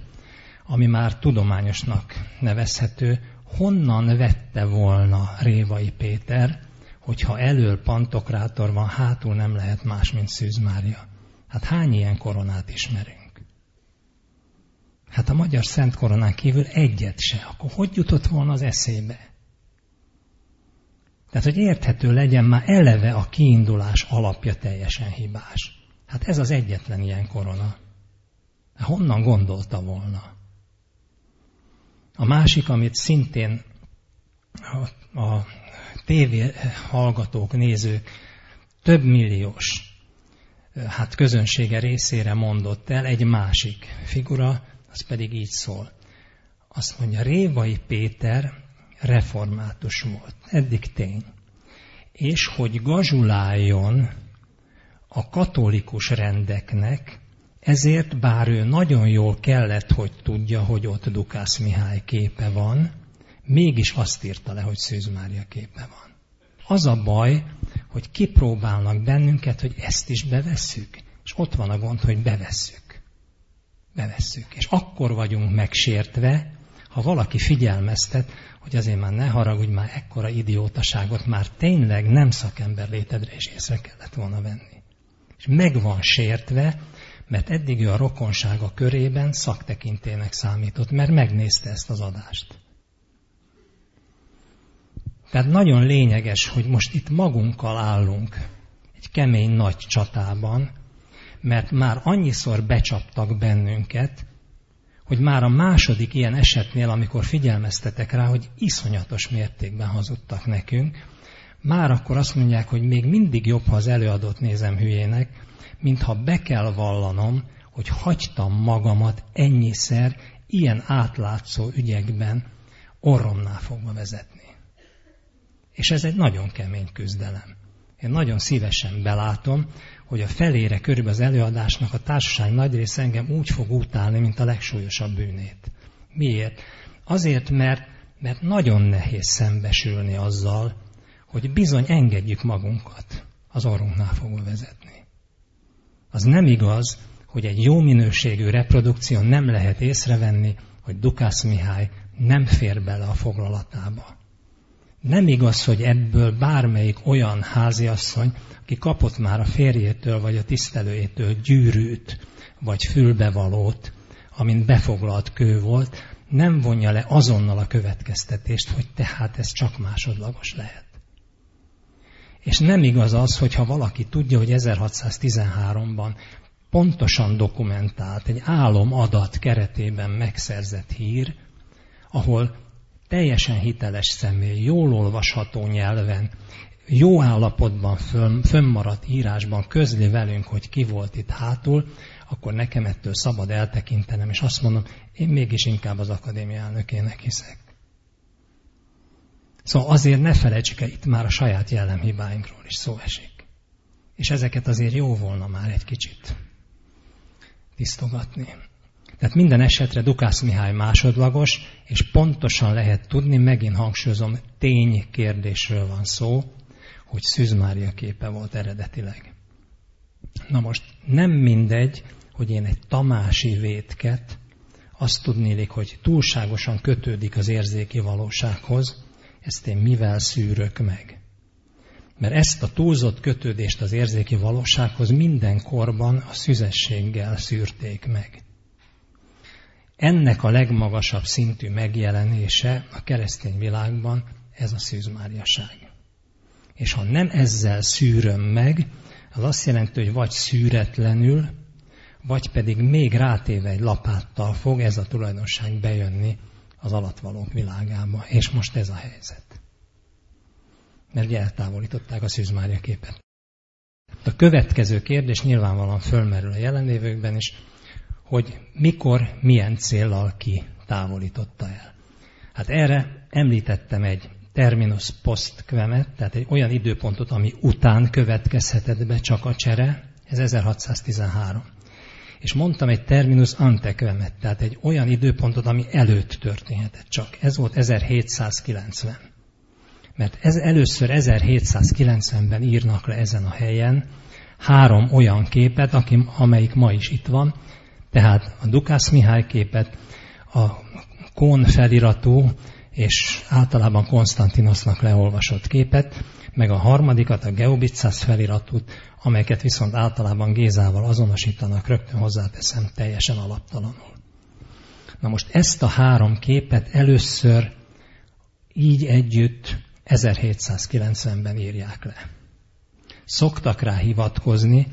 ami már tudományosnak nevezhető, honnan vette volna Révai Péter, hogyha elől pantokrátor van, hátul nem lehet más, mint Szűz Mária. Hát hány ilyen koronát ismerünk? Hát a magyar szent koronán kívül egyet se. Akkor hogy jutott volna az eszébe? Tehát, hogy érthető legyen, már eleve a kiindulás alapja teljesen hibás. Hát ez az egyetlen ilyen korona. Honnan gondolta volna? A másik, amit szintén a, a tévé hallgatók, nézők több milliós hát közönsége részére mondott el egy másik figura, az pedig így szól. Azt mondja, Révai Péter református volt. Eddig tény. És hogy gazsuláljon a katolikus rendeknek Ezért, bár ő nagyon jól kellett, hogy tudja, hogy ott Dukász Mihály képe van, mégis azt írta le, hogy Szűz Mária képe van. Az a baj, hogy kipróbálnak bennünket, hogy ezt is bevesszük, és ott van a gond, hogy bevesszük. Bevesszük. És akkor vagyunk megsértve, ha valaki figyelmeztet, hogy azért már ne haragudj, már ekkora idiótaságot már tényleg nem szakember létedre is észre kellett volna venni. És meg van sértve, mert eddig ő a rokonsága körében szaktekintének számított, mert megnézte ezt az adást. Tehát nagyon lényeges, hogy most itt magunkkal állunk egy kemény nagy csatában, mert már annyiszor becsaptak bennünket, hogy már a második ilyen esetnél, amikor figyelmeztetek rá, hogy iszonyatos mértékben hazudtak nekünk, már akkor azt mondják, hogy még mindig jobb, ha az előadót nézem hülyének, mintha be kell vallanom, hogy hagytam magamat ennyiszer ilyen átlátszó ügyekben orromnál fogva vezetni. És ez egy nagyon kemény küzdelem. Én nagyon szívesen belátom, hogy a felére körülbelül az előadásnak a társaság nagy része engem úgy fog utálni, mint a legsúlyosabb bűnét. Miért? Azért, mert, mert nagyon nehéz szembesülni azzal, hogy bizony engedjük magunkat az orrunknál fogva vezetni. Az nem igaz, hogy egy jó minőségű reprodukció nem lehet észrevenni, hogy Dukász Mihály nem fér bele a foglalatába. Nem igaz, hogy ebből bármelyik olyan háziasszony, aki kapott már a férjétől vagy a tisztelőjétől gyűrűt vagy fülbevalót, amint befoglalt kő volt, nem vonja le azonnal a következtetést, hogy tehát ez csak másodlagos lehet. És nem igaz az, hogyha valaki tudja, hogy 1613-ban pontosan dokumentált, egy álomadat keretében megszerzett hír, ahol teljesen hiteles személy, jól olvasható nyelven, jó állapotban fönn, fönnmaradt írásban közli velünk, hogy ki volt itt hátul, akkor nekem ettől szabad eltekintenem, és azt mondom, én mégis inkább az akadémia elnökének hiszek. Szóval azért ne felejtsük el, itt már a saját jellemhibáinkról is szó esik. És ezeket azért jó volna már egy kicsit tisztogatni. Tehát minden esetre Dukász Mihály másodlagos, és pontosan lehet tudni, megint hangsúlyozom, tény kérdésről van szó, hogy Szűz Mária képe volt eredetileg. Na most nem mindegy, hogy én egy tamási vétket, azt tudnélik, hogy túlságosan kötődik az érzéki valósághoz, ezt én mivel szűrök meg? Mert ezt a túlzott kötődést az érzéki valósághoz minden korban a szüzességgel szűrték meg. Ennek a legmagasabb szintű megjelenése a keresztény világban ez a szűzmáriaság. És ha nem ezzel szűröm meg, az azt jelenti, hogy vagy szűretlenül, vagy pedig még rátéve egy lapáttal fog ez a tulajdonság bejönni az alatvalók világába. És most ez a helyzet. Mert ugye eltávolították a Szűzmária képet. A következő kérdés nyilvánvalóan fölmerül a jelenlévőkben is, hogy mikor, milyen céllal ki távolította el. Hát erre említettem egy terminus post quemet, tehát egy olyan időpontot, ami után következhetett be csak a csere, ez 1613. És mondtam egy terminus ante quemet, tehát egy olyan időpontot, ami előtt történhetett csak. Ez volt 1790. Mert ez először 1790-ben írnak le ezen a helyen három olyan képet, amelyik ma is itt van, tehát a Dukász Mihály képet, a Kón feliratú és általában Konstantinosznak leolvasott képet, meg a harmadikat, a Geobicász feliratút, amelyeket viszont általában Gézával azonosítanak, rögtön hozzáteszem, teljesen alaptalanul. Na most ezt a három képet először így együtt 1790-ben írják le. Szoktak rá hivatkozni,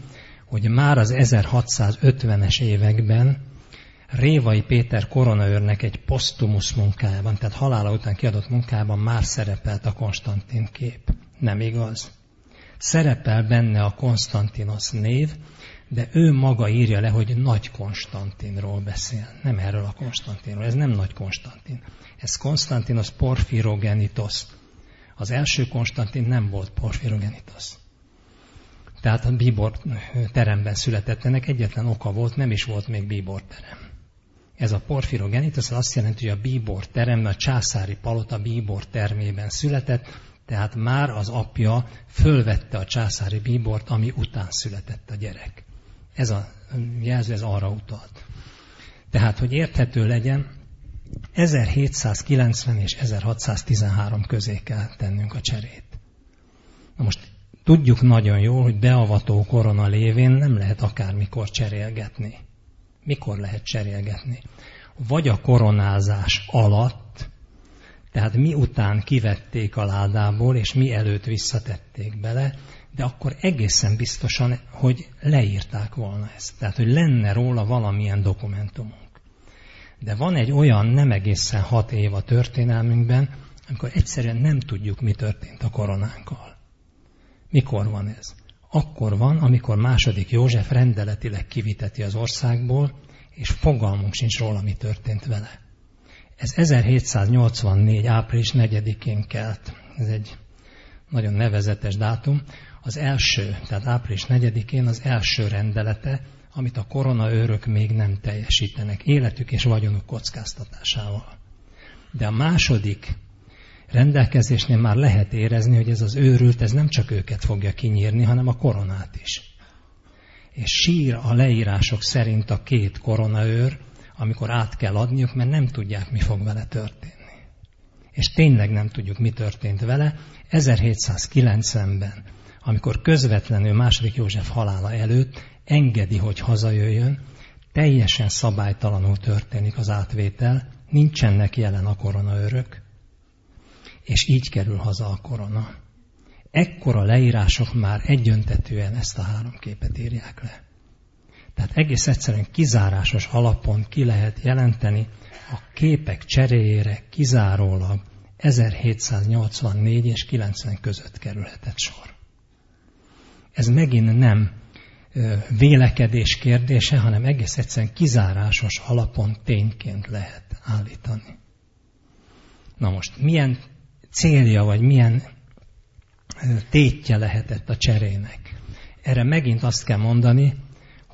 hogy már az 1650-es években Révai Péter koronaőrnek egy posztumusz munkájában, tehát halála után kiadott munkában már szerepelt a Konstantin kép. Nem igaz? Szerepel benne a Konstantinos név, de ő maga írja le, hogy Nagy Konstantinról beszél. Nem erről a Konstantinról, ez nem Nagy Konstantin. Ez Konstantinos Porphyrogenitos. Az első Konstantin nem volt Porphyrogenitos. Tehát a bíbor teremben született. Ennek egyetlen oka volt, nem is volt még bíbor terem. Ez a porfirogenitus azt jelenti, hogy a bíbor teremben, a császári palota bíbor termében született, tehát már az apja fölvette a császári bíbort, ami után született a gyerek. Ez a jelző, ez arra utalt. Tehát, hogy érthető legyen, 1790 és 1613 közé kell tennünk a cserét. Na most tudjuk nagyon jól, hogy beavató korona lévén nem lehet akármikor cserélgetni. Mikor lehet cserélgetni? Vagy a koronázás alatt, tehát mi után kivették a ládából, és mi előtt visszatették bele, de akkor egészen biztosan, hogy leírták volna ezt. Tehát, hogy lenne róla valamilyen dokumentumunk. De van egy olyan nem egészen hat év a történelmünkben, amikor egyszerűen nem tudjuk, mi történt a koronánkkal. Mikor van ez? Akkor van, amikor második József rendeletileg kiviteti az országból, és fogalmunk sincs róla, mi történt vele. Ez 1784. április 4-én kelt. Ez egy nagyon nevezetes dátum. Az első, tehát április 4-én az első rendelete, amit a koronaőrök még nem teljesítenek életük és vagyonuk kockáztatásával. De a második rendelkezésnél már lehet érezni, hogy ez az őrült, ez nem csak őket fogja kinyírni, hanem a koronát is. És sír a leírások szerint a két koronaőr, amikor át kell adniuk, mert nem tudják, mi fog vele történni. És tényleg nem tudjuk, mi történt vele. 1790-ben, amikor közvetlenül második József halála előtt engedi, hogy hazajöjjön, teljesen szabálytalanul történik az átvétel, nincsenek jelen a koronaörök, és így kerül haza a korona. Ekkora leírások már egyöntetően ezt a három képet írják le. Tehát egész egyszerűen kizárásos alapon ki lehet jelenteni a képek cseréjére kizárólag 1784 és 90 között kerülhetett sor. Ez megint nem vélekedés kérdése, hanem egész egyszerűen kizárásos alapon tényként lehet állítani. Na most, milyen célja, vagy milyen tétje lehetett a cserének? Erre megint azt kell mondani,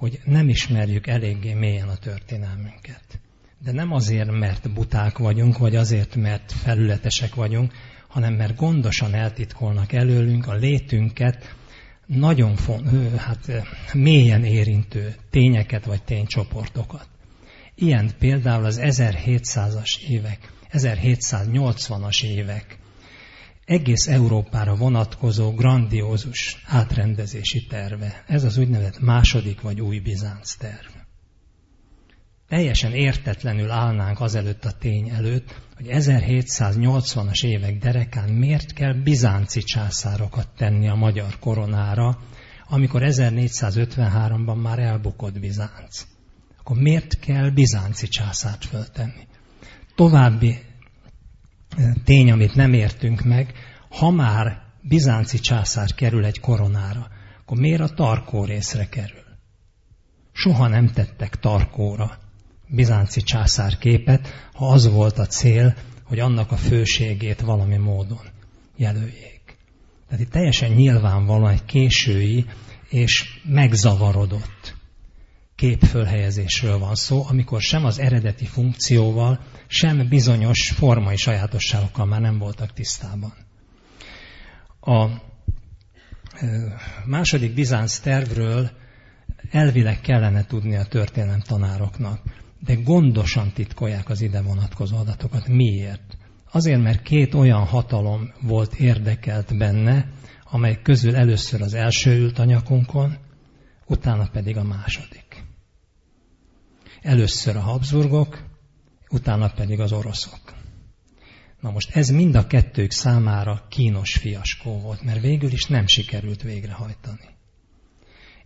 hogy nem ismerjük eléggé mélyen a történelmünket. De nem azért, mert buták vagyunk, vagy azért, mert felületesek vagyunk, hanem mert gondosan eltitkolnak előlünk a létünket, nagyon hát, mélyen érintő tényeket vagy ténycsoportokat. Ilyen például az 1700-as évek, 1780-as évek egész Európára vonatkozó grandiózus átrendezési terve. Ez az úgynevezett második vagy új Bizánc terv. Teljesen értetlenül állnánk azelőtt a tény előtt, hogy 1780-as évek derekán miért kell bizánci császárokat tenni a magyar koronára, amikor 1453-ban már elbukott Bizánc. Akkor miért kell bizánci császárt föltenni? További tény, amit nem értünk meg, ha már bizánci császár kerül egy koronára, akkor miért a tarkó részre kerül? Soha nem tettek tarkóra bizánci császár képet, ha az volt a cél, hogy annak a főségét valami módon jelöljék. Tehát itt teljesen nyilvánvaló egy késői és megzavarodott képfölhelyezésről van szó, amikor sem az eredeti funkcióval, sem bizonyos formai sajátosságokkal már nem voltak tisztában. A második Bizánc tervről elvileg kellene tudni a történelem tanároknak, de gondosan titkolják az ide vonatkozó adatokat. Miért? Azért, mert két olyan hatalom volt érdekelt benne, amely közül először az első ült a nyakunkon, utána pedig a második. Először a Habsburgok, utána pedig az oroszok. Na most ez mind a kettők számára kínos fiaskó volt, mert végül is nem sikerült végrehajtani.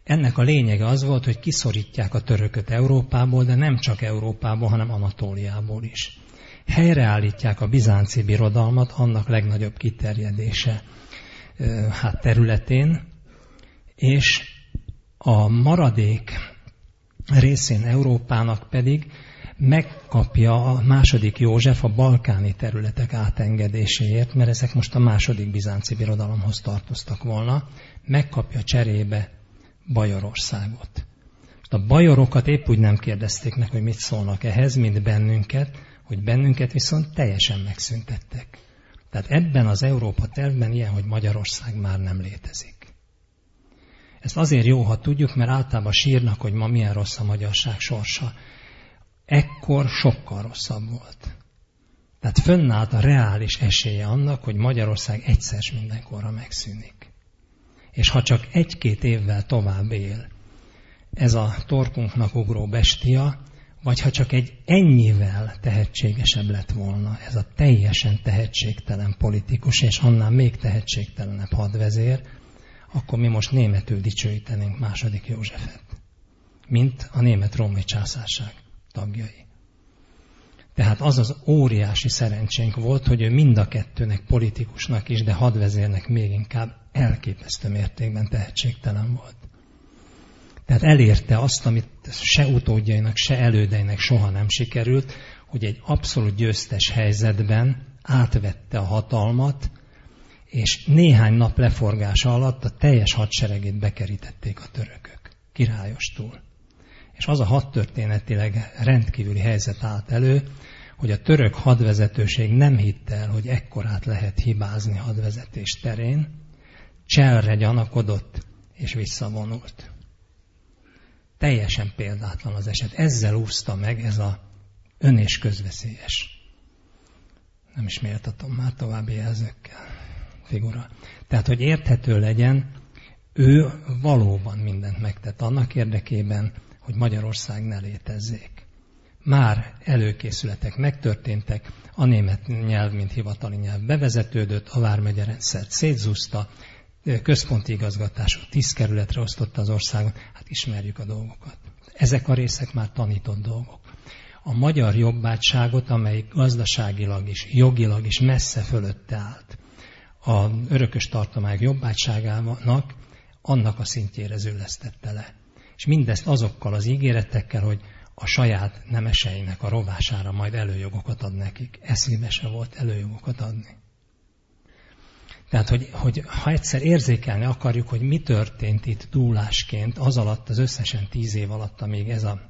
Ennek a lényege az volt, hogy kiszorítják a törököt Európából, de nem csak Európából, hanem Anatóliából is. Helyreállítják a bizánci birodalmat, annak legnagyobb kiterjedése hát területén, és a maradék részén Európának pedig megkapja a második József a balkáni területek átengedéséért, mert ezek most a második bizánci birodalomhoz tartoztak volna, megkapja cserébe Bajorországot. A bajorokat épp úgy nem kérdezték meg, hogy mit szólnak ehhez, mint bennünket, hogy bennünket viszont teljesen megszüntettek. Tehát ebben az Európa tervben ilyen, hogy Magyarország már nem létezik. Ezt azért jó, ha tudjuk, mert általában sírnak, hogy ma milyen rossz a magyarság sorsa. Ekkor sokkal rosszabb volt. Tehát fönnállt a reális esélye annak, hogy Magyarország egyszer mindenkorra megszűnik. És ha csak egy-két évvel tovább él ez a torkunknak ugró bestia, vagy ha csak egy ennyivel tehetségesebb lett volna ez a teljesen tehetségtelen politikus, és annál még tehetségtelenebb hadvezér, akkor mi most németül dicsőítenénk második Józsefet, mint a német római császárság tagjai. Tehát az az óriási szerencsénk volt, hogy ő mind a kettőnek politikusnak is, de hadvezérnek még inkább elképesztő mértékben tehetségtelen volt. Tehát elérte azt, amit se utódjainak, se elődeinek soha nem sikerült, hogy egy abszolút győztes helyzetben átvette a hatalmat, és néhány nap leforgása alatt a teljes hadseregét bekerítették a törökök, királyostól. És az a hadtörténetileg rendkívüli helyzet állt elő, hogy a török hadvezetőség nem hitte el, hogy ekkorát lehet hibázni hadvezetés terén, cselre gyanakodott és visszavonult. Teljesen példátlan az eset. Ezzel úszta meg ez a ön és közveszélyes. Nem is méltatom már további jelzőkkel. Figura. Tehát, hogy érthető legyen, ő valóban mindent megtett annak érdekében, hogy Magyarország ne létezzék. Már előkészületek megtörténtek, a német nyelv, mint hivatali nyelv bevezetődött, a vármegye rendszert szétzúzta, központi igazgatású tíz osztotta az országot, hát ismerjük a dolgokat. Ezek a részek már tanított dolgok. A magyar jobbátságot, amelyik gazdaságilag is, jogilag is messze fölötte állt, a örökös tartomány jobbátságának, annak a szintjére züllesztette le. És mindezt azokkal az ígéretekkel, hogy a saját nemeseinek a rovására majd előjogokat ad nekik. Eszébe se volt előjogokat adni. Tehát, hogy, hogy ha egyszer érzékelni akarjuk, hogy mi történt itt dúlásként az alatt, az összesen tíz év alatt, amíg ez a,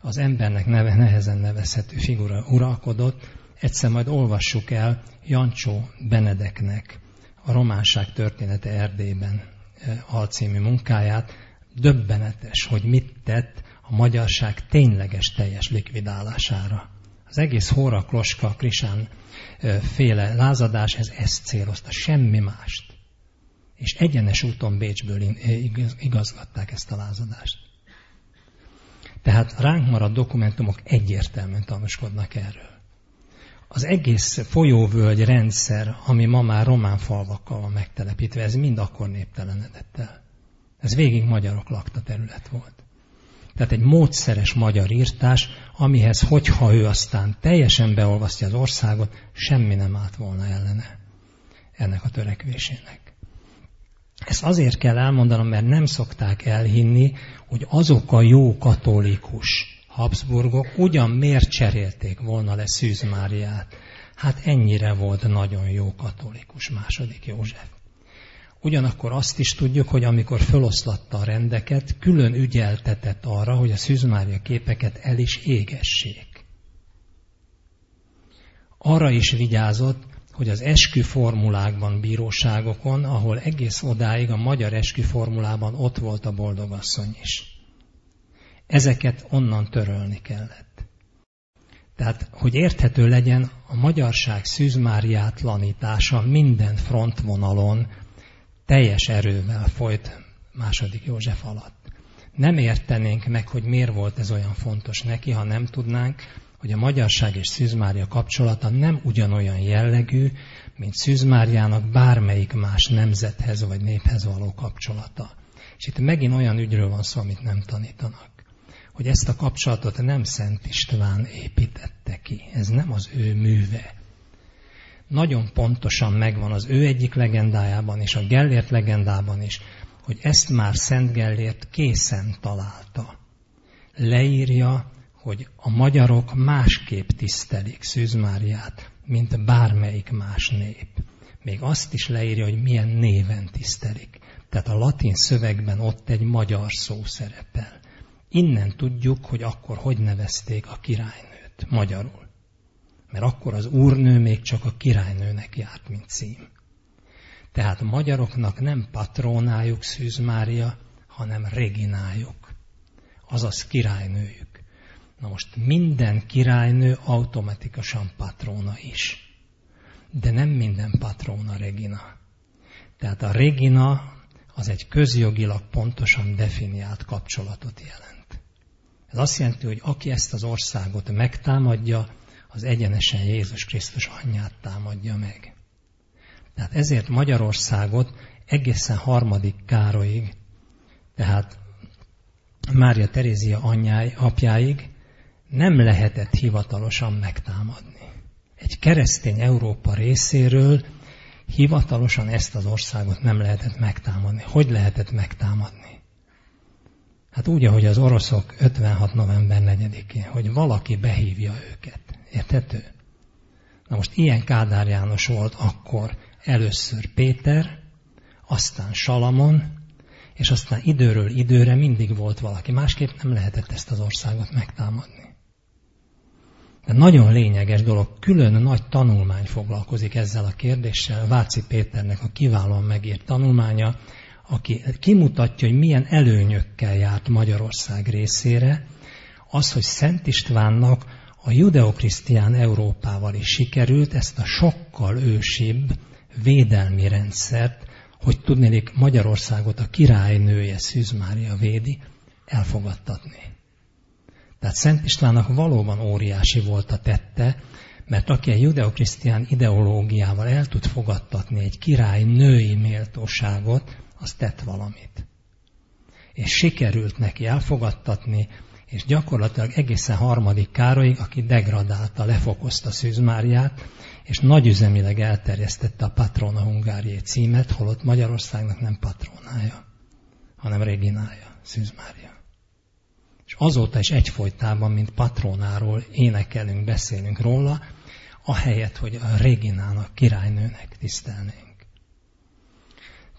az embernek neve, nehezen nevezhető figura uralkodott, egyszer majd olvassuk el Jancsó Benedeknek a Románság története Erdélyben eh, alcímű munkáját. Döbbenetes, hogy mit tett a magyarság tényleges teljes likvidálására. Az egész Hóra Kloska Krisán féle lázadás, ez ezt célozta, semmi mást. És egyenes úton Bécsből igazgatták ezt a lázadást. Tehát ránk maradt dokumentumok egyértelműen tanúskodnak erről. Az egész folyóvölgy rendszer, ami ma már román falvakkal van megtelepítve, ez mind akkor néptelenedett el. Ez végig magyarok lakta terület volt. Tehát egy módszeres magyar írtás, amihez, hogyha ő aztán teljesen beolvasztja az országot, semmi nem állt volna ellene ennek a törekvésének. Ezt azért kell elmondanom, mert nem szokták elhinni, hogy azok a jó katolikus Habsburgok ugyan miért cserélték volna le Szűz Máriát. Hát ennyire volt nagyon jó katolikus második József. Ugyanakkor azt is tudjuk, hogy amikor feloszlatta a rendeket, külön ügyeltetett arra, hogy a Szűzmária képeket el is égessék. Arra is vigyázott, hogy az esküformulákban, bíróságokon, ahol egész odáig a magyar esküformulában ott volt a boldogasszony is. Ezeket onnan törölni kellett. Tehát, hogy érthető legyen, a magyarság szűzmáriátlanítása minden frontvonalon teljes erővel folyt második József alatt. Nem értenénk meg, hogy miért volt ez olyan fontos neki, ha nem tudnánk, hogy a magyarság és Szűzmária kapcsolata nem ugyanolyan jellegű, mint Szűzmáriának bármelyik más nemzethez vagy néphez való kapcsolata. És itt megint olyan ügyről van szó, amit nem tanítanak. Hogy ezt a kapcsolatot nem Szent István építette ki. Ez nem az ő műve nagyon pontosan megvan az ő egyik legendájában és a Gellért legendában is, hogy ezt már Szent Gellért készen találta. Leírja, hogy a magyarok másképp tisztelik Szűz Máriát, mint bármelyik más nép. Még azt is leírja, hogy milyen néven tisztelik. Tehát a latin szövegben ott egy magyar szó szerepel. Innen tudjuk, hogy akkor hogy nevezték a királynőt magyarul. Mert akkor az úrnő még csak a királynőnek járt, mint cím. Tehát a magyaroknak nem patrónájuk Szűz Mária, hanem reginájuk, azaz királynőjük. Na most minden királynő automatikusan patróna is. De nem minden patróna Regina. Tehát a Regina az egy közjogilag pontosan definiált kapcsolatot jelent. Ez azt jelenti, hogy aki ezt az országot megtámadja, az egyenesen Jézus Krisztus anyját támadja meg. Tehát ezért Magyarországot egészen harmadik Károlyig, tehát Mária Terézia anyjáj, apjáig nem lehetett hivatalosan megtámadni. Egy keresztény Európa részéről hivatalosan ezt az országot nem lehetett megtámadni. Hogy lehetett megtámadni? Hát úgy, ahogy az oroszok 56. november 4-én, hogy valaki behívja őket. Érthető? Na most ilyen Kádár János volt akkor először Péter, aztán Salamon, és aztán időről időre mindig volt valaki. Másképp nem lehetett ezt az országot megtámadni. De nagyon lényeges dolog, külön nagy tanulmány foglalkozik ezzel a kérdéssel, Váci Péternek a kiválóan megírt tanulmánya, aki kimutatja, hogy milyen előnyökkel járt Magyarország részére, az, hogy Szent Istvánnak a judeokrisztián Európával is sikerült ezt a sokkal ősibb védelmi rendszert, hogy tudnélik Magyarországot a királynője Szűz Mária védi, elfogadtatni. Tehát Szent Istvánnak valóban óriási volt a tette, mert aki egy judeokrisztián ideológiával el tud fogadtatni egy király női méltóságot, az tett valamit. És sikerült neki elfogadtatni, és gyakorlatilag egészen harmadik Károlyig, aki degradálta, lefokozta Szűzmáriát, és nagyüzemileg elterjesztette a patrona hungárié címet, holott Magyarországnak nem patronája, hanem Reginája, Szűzmária. És azóta is egyfolytában, mint patronáról énekelünk, beszélünk róla, ahelyett, hogy a Reginának, királynőnek tisztelnénk.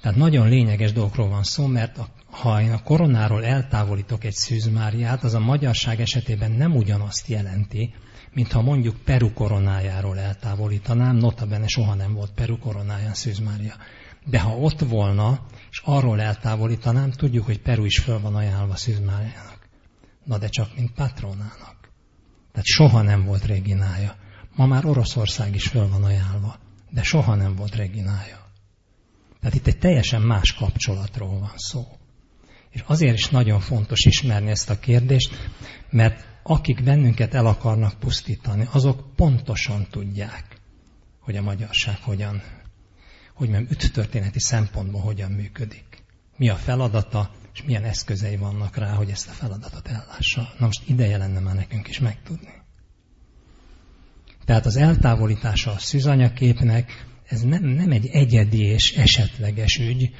Tehát nagyon lényeges dolgokról van szó, mert a, ha én a koronáról eltávolítok egy szűzmáriát, az a magyarság esetében nem ugyanazt jelenti, mint ha mondjuk Peru koronájáról eltávolítanám, notabene soha nem volt Peru koronáján szűzmária. De ha ott volna, és arról eltávolítanám, tudjuk, hogy Peru is föl van ajánlva szűzmáriának na de csak mint patronának. Tehát soha nem volt Reginája. Ma már Oroszország is föl van ajánlva, de soha nem volt Reginája. Tehát itt egy teljesen más kapcsolatról van szó. És azért is nagyon fontos ismerni ezt a kérdést, mert akik bennünket el akarnak pusztítani, azok pontosan tudják, hogy a magyarság hogyan, hogy nem üttörténeti szempontból hogyan működik. Mi a feladata, és milyen eszközei vannak rá, hogy ezt a feladatot ellássa. Na most ideje lenne már nekünk is megtudni. Tehát az eltávolítása a szűzanyaképnek, ez nem, nem egy egyedi és esetleges ügy,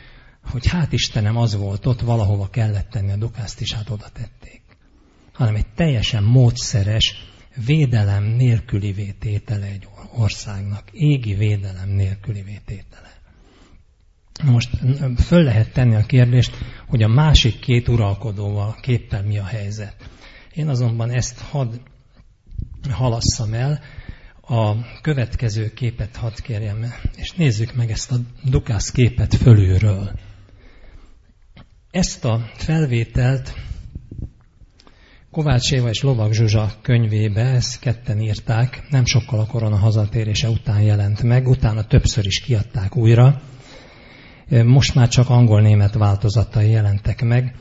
hogy hát Istenem az volt ott, valahova kellett tenni a dukászt, és hát oda tették. Hanem egy teljesen módszeres, védelem nélküli vététele egy országnak. Égi védelem nélküli vététele. Most föl lehet tenni a kérdést, hogy a másik két uralkodóval képpen mi a helyzet. Én azonban ezt hadd halasszam el, a következő képet hadd kérjem, és nézzük meg ezt a Dukász képet fölülről. Ezt a felvételt Kovács Éva és Lovag Zsuzsa könyvébe, ezt ketten írták, nem sokkal a korona hazatérése után jelent meg, utána többször is kiadták újra, most már csak angol-német változatai jelentek meg.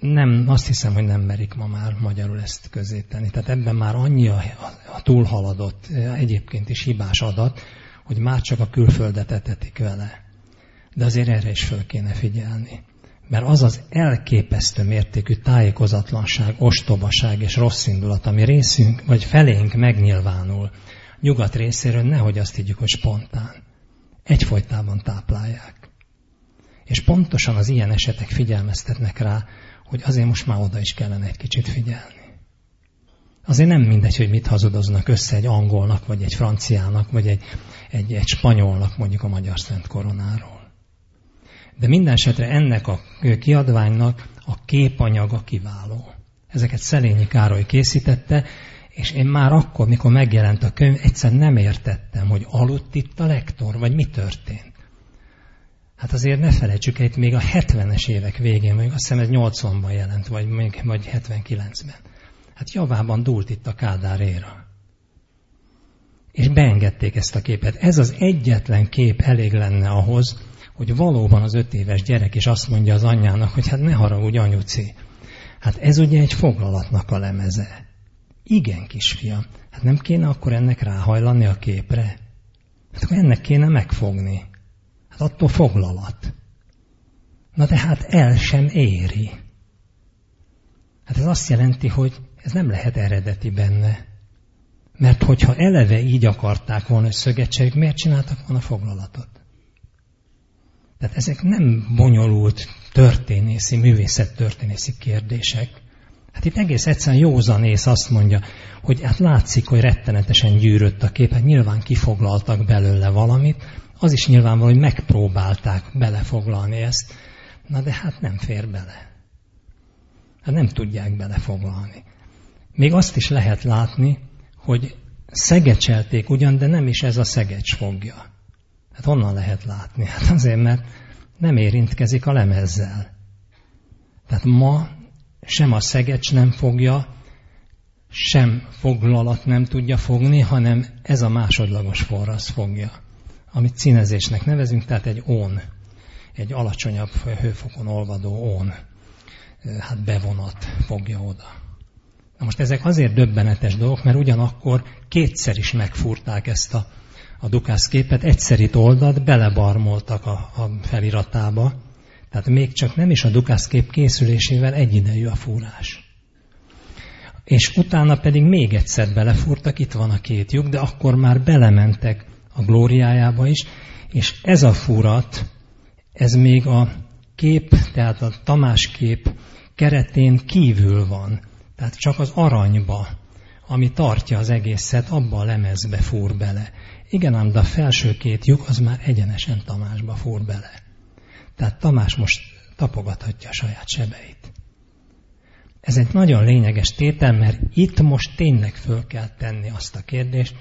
Nem, azt hiszem, hogy nem merik ma már magyarul ezt közé tenni. Tehát ebben már annyi a, a túlhaladott, egyébként is hibás adat, hogy már csak a külföldet etetik vele. De azért erre is föl kéne figyelni. Mert az az elképesztő mértékű tájékozatlanság, ostobaság és rossz indulat, ami részünk, vagy felénk megnyilvánul, nyugat részéről nehogy azt higgyük, hogy spontán. Egyfolytában táplálják. És pontosan az ilyen esetek figyelmeztetnek rá, hogy azért most már oda is kellene egy kicsit figyelni. Azért nem mindegy, hogy mit hazudoznak össze egy angolnak, vagy egy franciának, vagy egy, egy, egy spanyolnak mondjuk a magyar szent koronáról. De minden esetre ennek a kiadványnak a képanyaga kiváló. Ezeket Szelényi Károly készítette, és én már akkor, mikor megjelent a könyv, egyszer nem értettem, hogy aludt itt a lektor, vagy mi történt. Hát azért ne felejtsük el, itt még a 70-es évek végén, vagy azt hiszem ez 80-ban jelent, vagy, vagy 79-ben. Hát javában dúlt itt a Kádár éra. És beengedték ezt a képet. Ez az egyetlen kép elég lenne ahhoz, hogy valóban az öt éves gyerek is azt mondja az anyjának, hogy hát ne haragudj anyuci. Hát ez ugye egy foglalatnak a lemeze. Igen, kisfiam, hát nem kéne akkor ennek ráhajlani a képre? Hát akkor ennek kéne megfogni. Hát attól foglalat. Na de hát el sem éri. Hát ez azt jelenti, hogy ez nem lehet eredeti benne. Mert hogyha eleve így akarták volna, hogy szögetség, miért csináltak volna foglalatot? Tehát ezek nem bonyolult történészi, művészettörténészi kérdések. Hát itt egész egyszerűen józanész azt mondja, hogy hát látszik, hogy rettenetesen gyűrött a kép, hát nyilván kifoglaltak belőle valamit, az is nyilvánvaló, hogy megpróbálták belefoglalni ezt, na de hát nem fér bele. Hát nem tudják belefoglalni. Még azt is lehet látni, hogy szegecselték ugyan, de nem is ez a szegecs fogja. Hát honnan lehet látni? Hát azért, mert nem érintkezik a lemezzel. Tehát ma sem a szegecs nem fogja, sem foglalat nem tudja fogni, hanem ez a másodlagos forraz fogja, amit színezésnek nevezünk, tehát egy ón, egy alacsonyabb hőfokon olvadó ón, hát bevonat fogja oda. Na most ezek azért döbbenetes dolgok, mert ugyanakkor kétszer is megfúrták ezt a, a dukász képet, egyszer itt oldat belebarmoltak a, a feliratába, tehát még csak nem is a dukászkép készülésével egyidejű a fúrás. És utána pedig még egyszer belefúrtak, itt van a két lyuk, de akkor már belementek a glóriájába is, és ez a fúrat, ez még a kép, tehát a Tamás kép keretén kívül van. Tehát csak az aranyba, ami tartja az egészet, abba a lemezbe fúr bele. Igen ám, de a felső két lyuk az már egyenesen Tamásba fúr bele. Tehát Tamás most tapogathatja a saját sebeit. Ez egy nagyon lényeges tétel, mert itt most tényleg föl kell tenni azt a kérdést,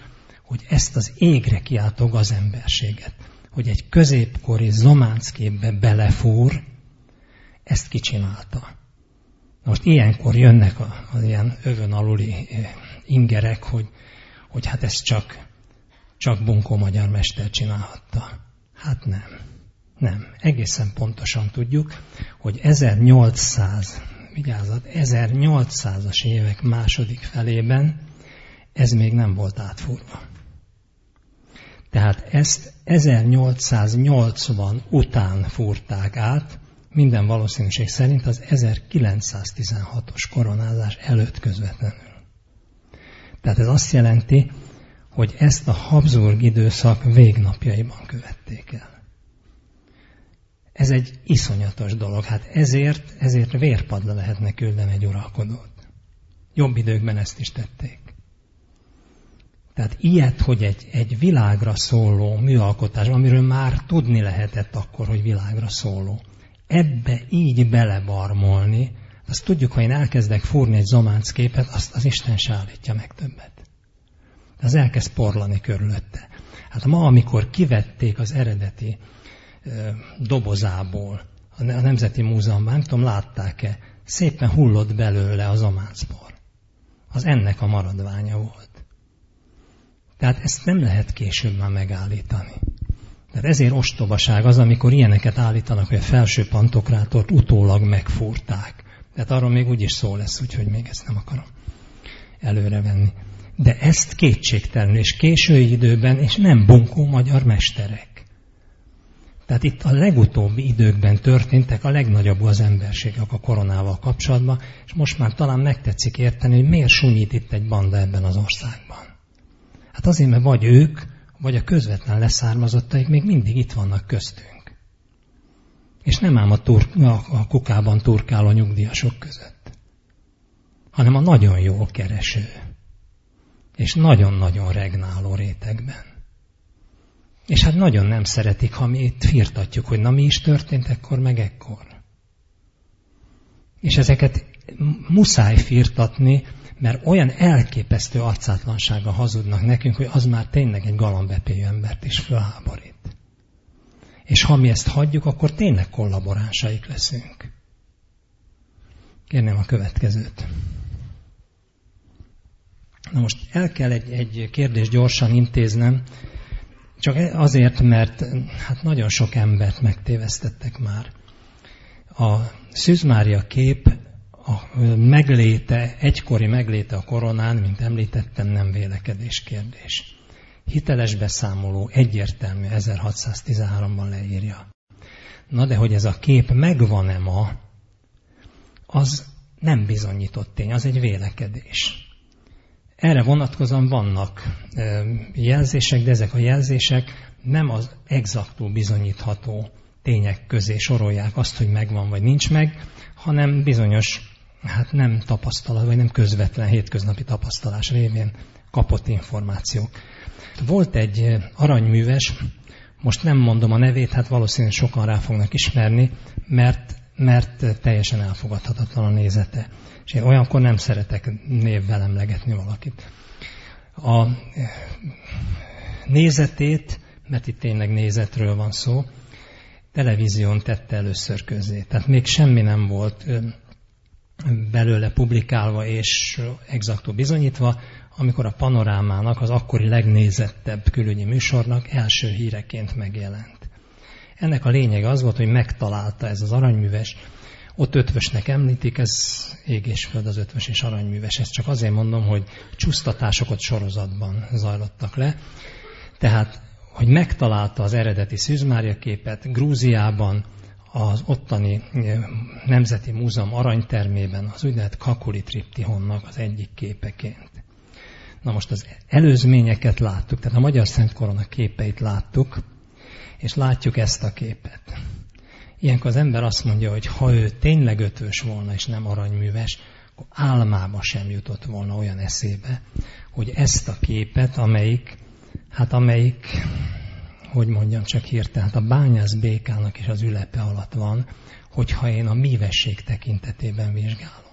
hogy ezt az égre kiáltó gazemberséget, hogy egy középkori zománcképbe belefúr, ezt kicsinálta. Most ilyenkor jönnek az ilyen övön aluli eh, ingerek, hogy, hogy hát ezt csak, csak bunkó magyar mester csinálhatta. Hát nem. Nem. Egészen pontosan tudjuk, hogy 1800, vigyázat, 1800-as évek második felében ez még nem volt átfúrva. Tehát ezt 1880 után fúrták át, minden valószínűség szerint az 1916-os koronázás előtt közvetlenül. Tehát ez azt jelenti, hogy ezt a Habsburg időszak végnapjaiban követték el. Ez egy iszonyatos dolog. Hát ezért, ezért vérpadra lehetne küldeni egy uralkodót. Jobb időkben ezt is tették. Tehát ilyet, hogy egy, egy világra szóló műalkotás, amiről már tudni lehetett akkor, hogy világra szóló, ebbe így belebarmolni, azt tudjuk, ha én elkezdek fúrni egy zománc képet, azt az Isten se állítja meg többet. De az elkezd porlani körülötte. Hát ma, amikor kivették az eredeti dobozából a Nemzeti Múzeumban, nem tudom, látták-e, szépen hullott belőle az amáncpor. Az ennek a maradványa volt. Tehát ezt nem lehet később már megállítani. Tehát ezért ostobaság az, amikor ilyeneket állítanak, hogy a felső pantokrátort utólag megfúrták. Tehát arról még úgyis szó lesz, úgyhogy még ezt nem akarom előrevenni. De ezt kétségtelenül és késői időben, és nem bunkó magyar mesterek. Tehát itt a legutóbbi időkben történtek a legnagyobb az emberségek a koronával kapcsolatban, és most már talán megtetszik érteni, hogy miért sunyít itt egy banda ebben az országban. Hát azért, mert vagy ők, vagy a közvetlen leszármazottaik még mindig itt vannak köztünk. És nem ám a, tur- a kukában turkáló nyugdíjasok között, hanem a nagyon jól kereső, és nagyon-nagyon regnáló rétegben. És hát nagyon nem szeretik, ha mi itt firtatjuk, hogy na mi is történt ekkor, meg ekkor. És ezeket muszáj firtatni, mert olyan elképesztő arcátlansága hazudnak nekünk, hogy az már tényleg egy galambepélyű embert is fölháborít. És ha mi ezt hagyjuk, akkor tényleg kollaboránsaik leszünk. Kérném a következőt. Na most el kell egy, egy kérdést gyorsan intéznem, csak azért, mert hát nagyon sok embert megtévesztettek már. A Szűz Mária kép a megléte, egykori megléte a koronán, mint említettem, nem vélekedés kérdés. Hiteles beszámoló egyértelmű 1613-ban leírja. Na de hogy ez a kép megvan-e ma, az nem bizonyított tény, az egy vélekedés. Erre vonatkozóan vannak jelzések, de ezek a jelzések nem az exaktul bizonyítható tények közé sorolják azt, hogy megvan vagy nincs meg, hanem bizonyos, hát nem tapasztalat, vagy nem közvetlen hétköznapi tapasztalás révén kapott információk. Volt egy aranyműves, most nem mondom a nevét, hát valószínűleg sokan rá fognak ismerni, mert, mert teljesen elfogadhatatlan a nézete. És én olyankor nem szeretek névvel emlegetni valakit. A nézetét, mert itt tényleg nézetről van szó, televízión tette először közé. Tehát még semmi nem volt belőle publikálva és exaktú bizonyítva, amikor a panorámának, az akkori legnézettebb külügyi műsornak első híreként megjelent. Ennek a lényege az volt, hogy megtalálta ez az aranyműves, ott ötvösnek említik, ez ég és az ötvös és aranyműves. Ezt csak azért mondom, hogy csúsztatásokat sorozatban zajlottak le. Tehát, hogy megtalálta az eredeti Szűzmária képet Grúziában, az ottani eh, Nemzeti Múzeum aranytermében, az úgynevezett Kakuli Triptihonnak az egyik képeként. Na most az előzményeket láttuk, tehát a Magyar Szent Korona képeit láttuk, és látjuk ezt a képet. Ilyenkor az ember azt mondja, hogy ha ő tényleg ötvös volna, és nem aranyműves, akkor álmába sem jutott volna olyan eszébe, hogy ezt a képet, amelyik, hát amelyik, hogy mondjam csak hirtelen, hát a bányász békának is az ülepe alatt van, hogyha én a mívesség tekintetében vizsgálom.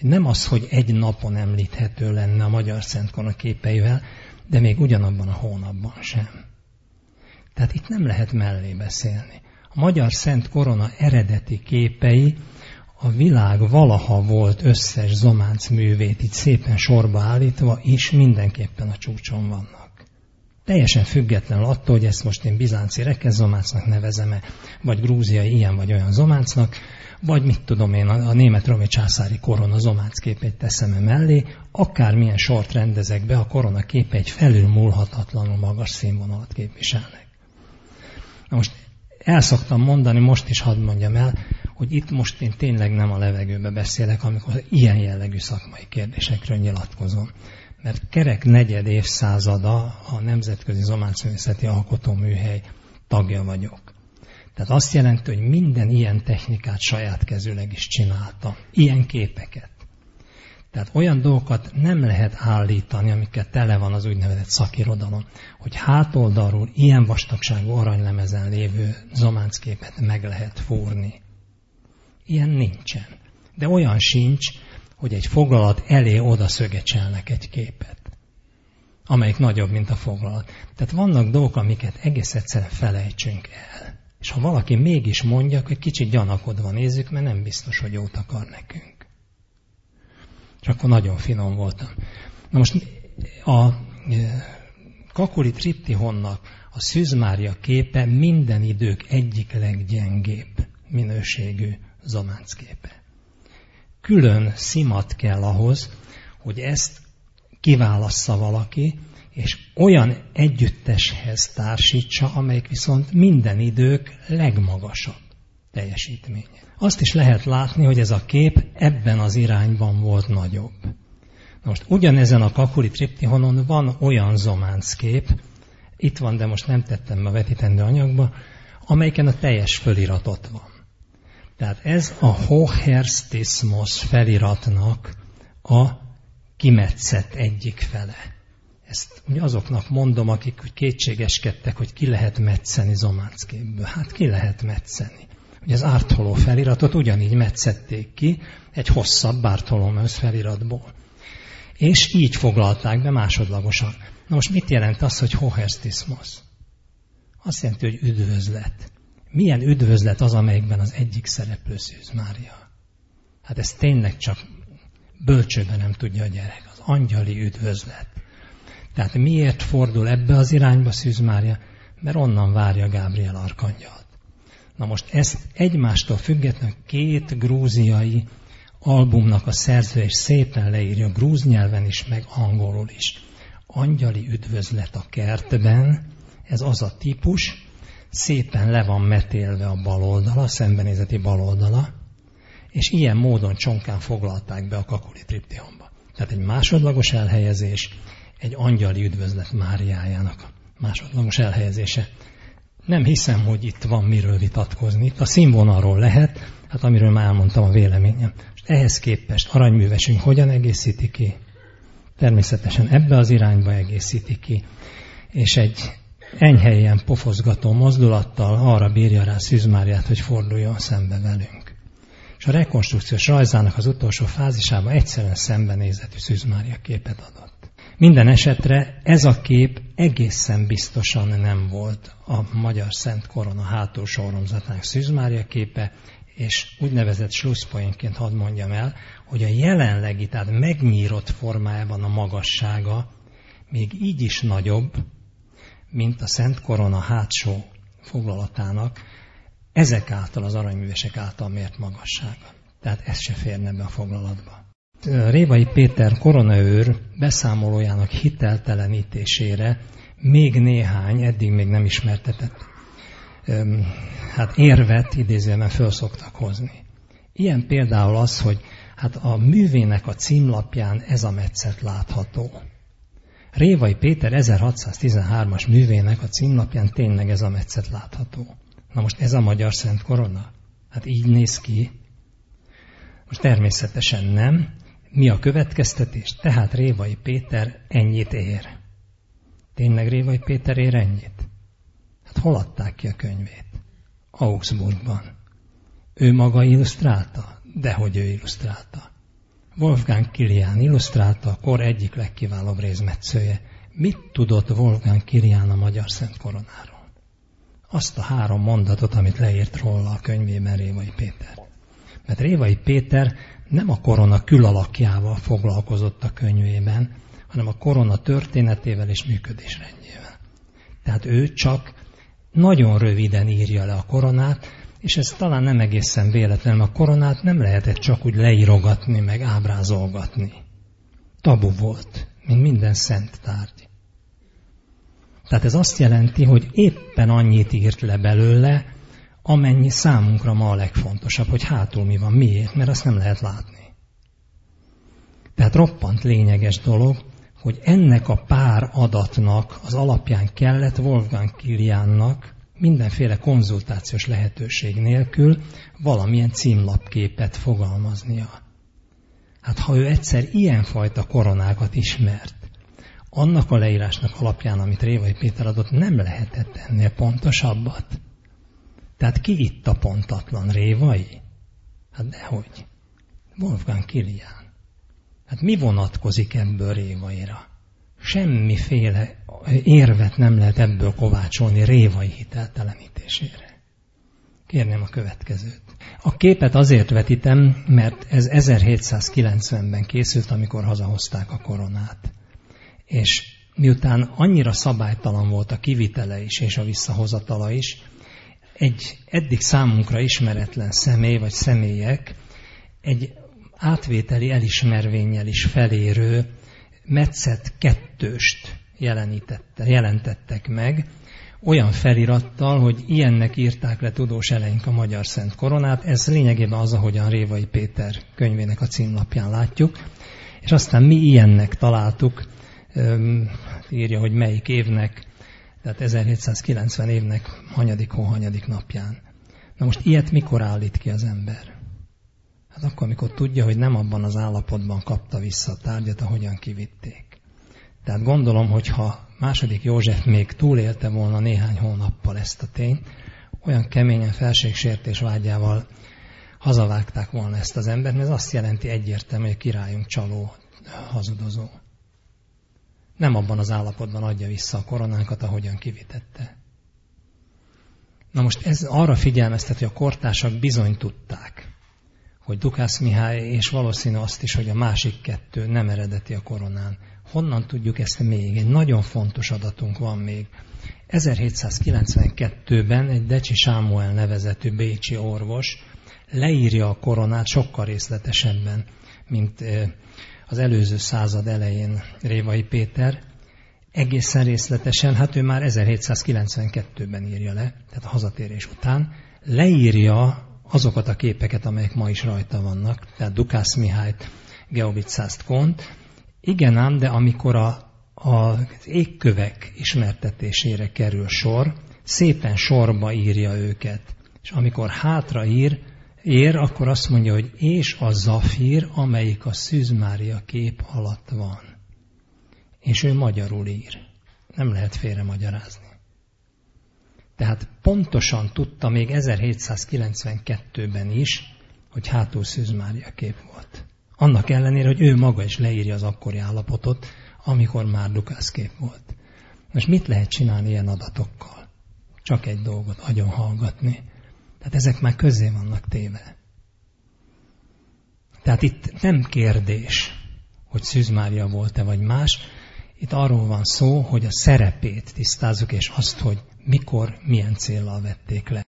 Nem az, hogy egy napon említhető lenne a Magyar Szentkona képeivel, de még ugyanabban a hónapban sem. Tehát itt nem lehet mellé beszélni. A Magyar Szent Korona eredeti képei a világ valaha volt összes zománc művét itt szépen sorba állítva, és mindenképpen a csúcson vannak. Teljesen függetlenül attól, hogy ezt most én bizánci rekezománcnak nevezem-e, vagy grúziai ilyen vagy olyan zománcnak, vagy mit tudom én, a, a német romi császári korona zománc képét teszem -e mellé, akármilyen sort rendezek be, a korona képe egy felülmúlhatatlanul magas színvonalat képviselnek. Na most el szoktam mondani, most is hadd mondjam el, hogy itt most én tényleg nem a levegőbe beszélek, amikor ilyen jellegű szakmai kérdésekről nyilatkozom. Mert kerek negyed évszázada a Nemzetközi Zománcművészeti Alkotóműhely tagja vagyok. Tehát azt jelenti, hogy minden ilyen technikát saját kezűleg is csináltam. Ilyen képeket. Tehát olyan dolgokat nem lehet állítani, amiket tele van az úgynevezett szakirodalom, hogy hátoldalról ilyen vastagságú aranylemezen lévő zománcképet meg lehet fúrni. Ilyen nincsen. De olyan sincs, hogy egy foglalat elé oda szögecselnek egy képet, amelyik nagyobb, mint a foglalat. Tehát vannak dolgok, amiket egész egyszerűen felejtsünk el. És ha valaki mégis mondja, hogy kicsit gyanakodva nézzük, mert nem biztos, hogy jót akar nekünk. És akkor nagyon finom voltam. Na most a e, Kakuli Triptihonnak a Szűzmária képe minden idők egyik leggyengébb minőségű képe. Külön szimat kell ahhoz, hogy ezt kiválassza valaki, és olyan együtteshez társítsa, amelyik viszont minden idők legmagasabb teljesítménye. Azt is lehet látni, hogy ez a kép ebben az irányban volt nagyobb. Most ugyanezen a kakuli triptihonon van olyan zománc kép, itt van, de most nem tettem a vetítendő anyagba, amelyiken a teljes föliratot van. Tehát ez a Hoherstismos feliratnak a kimetszett egyik fele. Ezt ugye azoknak mondom, akik kétségeskedtek, hogy ki lehet metszeni Zománcképből. Hát ki lehet metszeni. Ugye az ártholó feliratot ugyanígy metszették ki egy hosszabb Bartolomeusz feliratból. És így foglalták be másodlagosan. Na most mit jelent az, hogy hoherstismos? Azt jelenti, hogy üdvözlet. Milyen üdvözlet az, amelyikben az egyik szereplő Szűz Mária? Hát ez tényleg csak bölcsőben nem tudja a gyerek. Az angyali üdvözlet. Tehát miért fordul ebbe az irányba Szűz Mária? Mert onnan várja Gábriel arkangyalt. Na most ezt egymástól függetlenül két grúziai albumnak a szerző szépen leírja grúz nyelven is, meg angolul is. Angyali üdvözlet a kertben, ez az a típus, szépen le van metélve a bal oldala, a szembenézeti bal oldala, és ilyen módon csonkán foglalták be a kakuli triptihomba. Tehát egy másodlagos elhelyezés, egy angyali üdvözlet Máriájának másodlagos elhelyezése. Nem hiszem, hogy itt van miről vitatkozni. Itt a színvonalról lehet, hát amiről már elmondtam a véleményem. És ehhez képest aranyművesünk hogyan egészíti ki? Természetesen ebbe az irányba egészíti ki. És egy enyhe ilyen pofozgató mozdulattal arra bírja rá Szűzmáriát, hogy forduljon szembe velünk. És a rekonstrukciós rajzának az utolsó fázisában egyszerűen szembenézetű Szűzmária képet adott. Minden esetre ez a kép egészen biztosan nem volt a Magyar Szent Korona hátulsó oromzatának Szűzmária képe, és úgynevezett slusszpoénként hadd mondjam el, hogy a jelenlegi, tehát megnyírott formájában a magassága még így is nagyobb, mint a Szent Korona hátsó foglalatának ezek által, az aranyművesek által mért magassága. Tehát ez se férne be a foglalatba. Révai Péter koronaőr beszámolójának hiteltelenítésére még néhány, eddig még nem ismertetett hát érvet idézőben föl szoktak hozni. Ilyen például az, hogy hát a művének a címlapján ez a metszet látható. Révai Péter 1613-as művének a címlapján tényleg ez a metszet látható. Na most ez a magyar szent korona? Hát így néz ki. Most természetesen nem. Mi a következtetés? Tehát Révai Péter ennyit ér. Tényleg Révai Péter ér ennyit? Hát hol adták ki a könyvét? Augsburgban. Ő maga illusztrálta? Dehogy ő illusztrálta. Wolfgang Kilián illusztrálta a kor egyik legkiválóbb rézmetszője. Mit tudott Wolfgang Kilián a Magyar Szent Koronáról? Azt a három mondatot, amit leírt róla a könyvében Révai Péter. Mert Révai Péter nem a korona külalakjával foglalkozott a könyvében, hanem a korona történetével és működésrendjével. Tehát ő csak nagyon röviden írja le a koronát, és ez talán nem egészen véletlen, a koronát nem lehetett csak úgy leírogatni, meg ábrázolgatni. Tabu volt, mint minden szent tárgy. Tehát ez azt jelenti, hogy éppen annyit írt le belőle, amennyi számunkra ma a legfontosabb, hogy hátul mi van, miért, mert azt nem lehet látni. Tehát roppant lényeges dolog, hogy ennek a pár adatnak az alapján kellett Wolfgang Kiliánnak mindenféle konzultációs lehetőség nélkül valamilyen címlapképet fogalmaznia. Hát ha ő egyszer ilyenfajta koronákat ismert, annak a leírásnak alapján, amit Révai Péter adott, nem lehetett ennél pontosabbat. Tehát ki itt a pontatlan? Révai? Hát dehogy. Wolfgang Kilián. Hát mi vonatkozik ebből Révaira? Semmiféle érvet nem lehet ebből kovácsolni Révai hiteltelenítésére. Kérném a következőt. A képet azért vetítem, mert ez 1790-ben készült, amikor hazahozták a koronát. És miután annyira szabálytalan volt a kivitele is és a visszahozatala is, egy eddig számunkra ismeretlen személy vagy személyek egy átvételi elismervényel is felérő metszet kettőst jelenítette, jelentettek meg, olyan felirattal, hogy ilyennek írták le tudós eleink a Magyar Szent Koronát. Ez lényegében az, ahogyan Révai Péter könyvének a címlapján látjuk. És aztán mi ilyennek találtuk, írja, hogy melyik évnek, tehát 1790 évnek hanyadik hó, hanyadik napján. Na most ilyet mikor állít ki az ember? Hát akkor, amikor tudja, hogy nem abban az állapotban kapta vissza a tárgyat, ahogyan kivitték. Tehát gondolom, hogy ha második József még túlélte volna néhány hónappal ezt a tényt, olyan keményen felségsértés vágyával hazavágták volna ezt az embert, mert ez azt jelenti egyértelmű, hogy királyunk csaló, hazudozó. Nem abban az állapotban adja vissza a koronánkat, ahogyan kivitette. Na most ez arra figyelmeztet, hogy a kortársak bizony tudták, hogy Dukász Mihály, és valószínű azt is, hogy a másik kettő nem eredeti a koronán. Honnan tudjuk ezt még? Egy nagyon fontos adatunk van még. 1792-ben egy Decsi Sámuel nevezetű bécsi orvos leírja a koronát sokkal részletesebben, mint az előző század elején Révai Péter, egészen részletesen, hát ő már 1792-ben írja le, tehát a hazatérés után, leírja azokat a képeket, amelyek ma is rajta vannak, tehát Dukász Mihályt, Geovicászt Kont. Igen ám, de amikor a, a, az égkövek ismertetésére kerül sor, szépen sorba írja őket. És amikor hátra ír, ér, akkor azt mondja, hogy és a zafír, amelyik a Szűzmária kép alatt van. És ő magyarul ír. Nem lehet félre magyarázni. Tehát pontosan tudta még 1792-ben is, hogy hátul Szűz Mária kép volt. Annak ellenére, hogy ő maga is leírja az akkori állapotot, amikor már Lukász kép volt. Most mit lehet csinálni ilyen adatokkal? Csak egy dolgot, agyon hallgatni. Tehát ezek már közé vannak téve. Tehát itt nem kérdés, hogy Szűz Mária volt-e vagy más, itt arról van szó, hogy a szerepét tisztázzuk, és azt, hogy mikor, milyen célral vették le.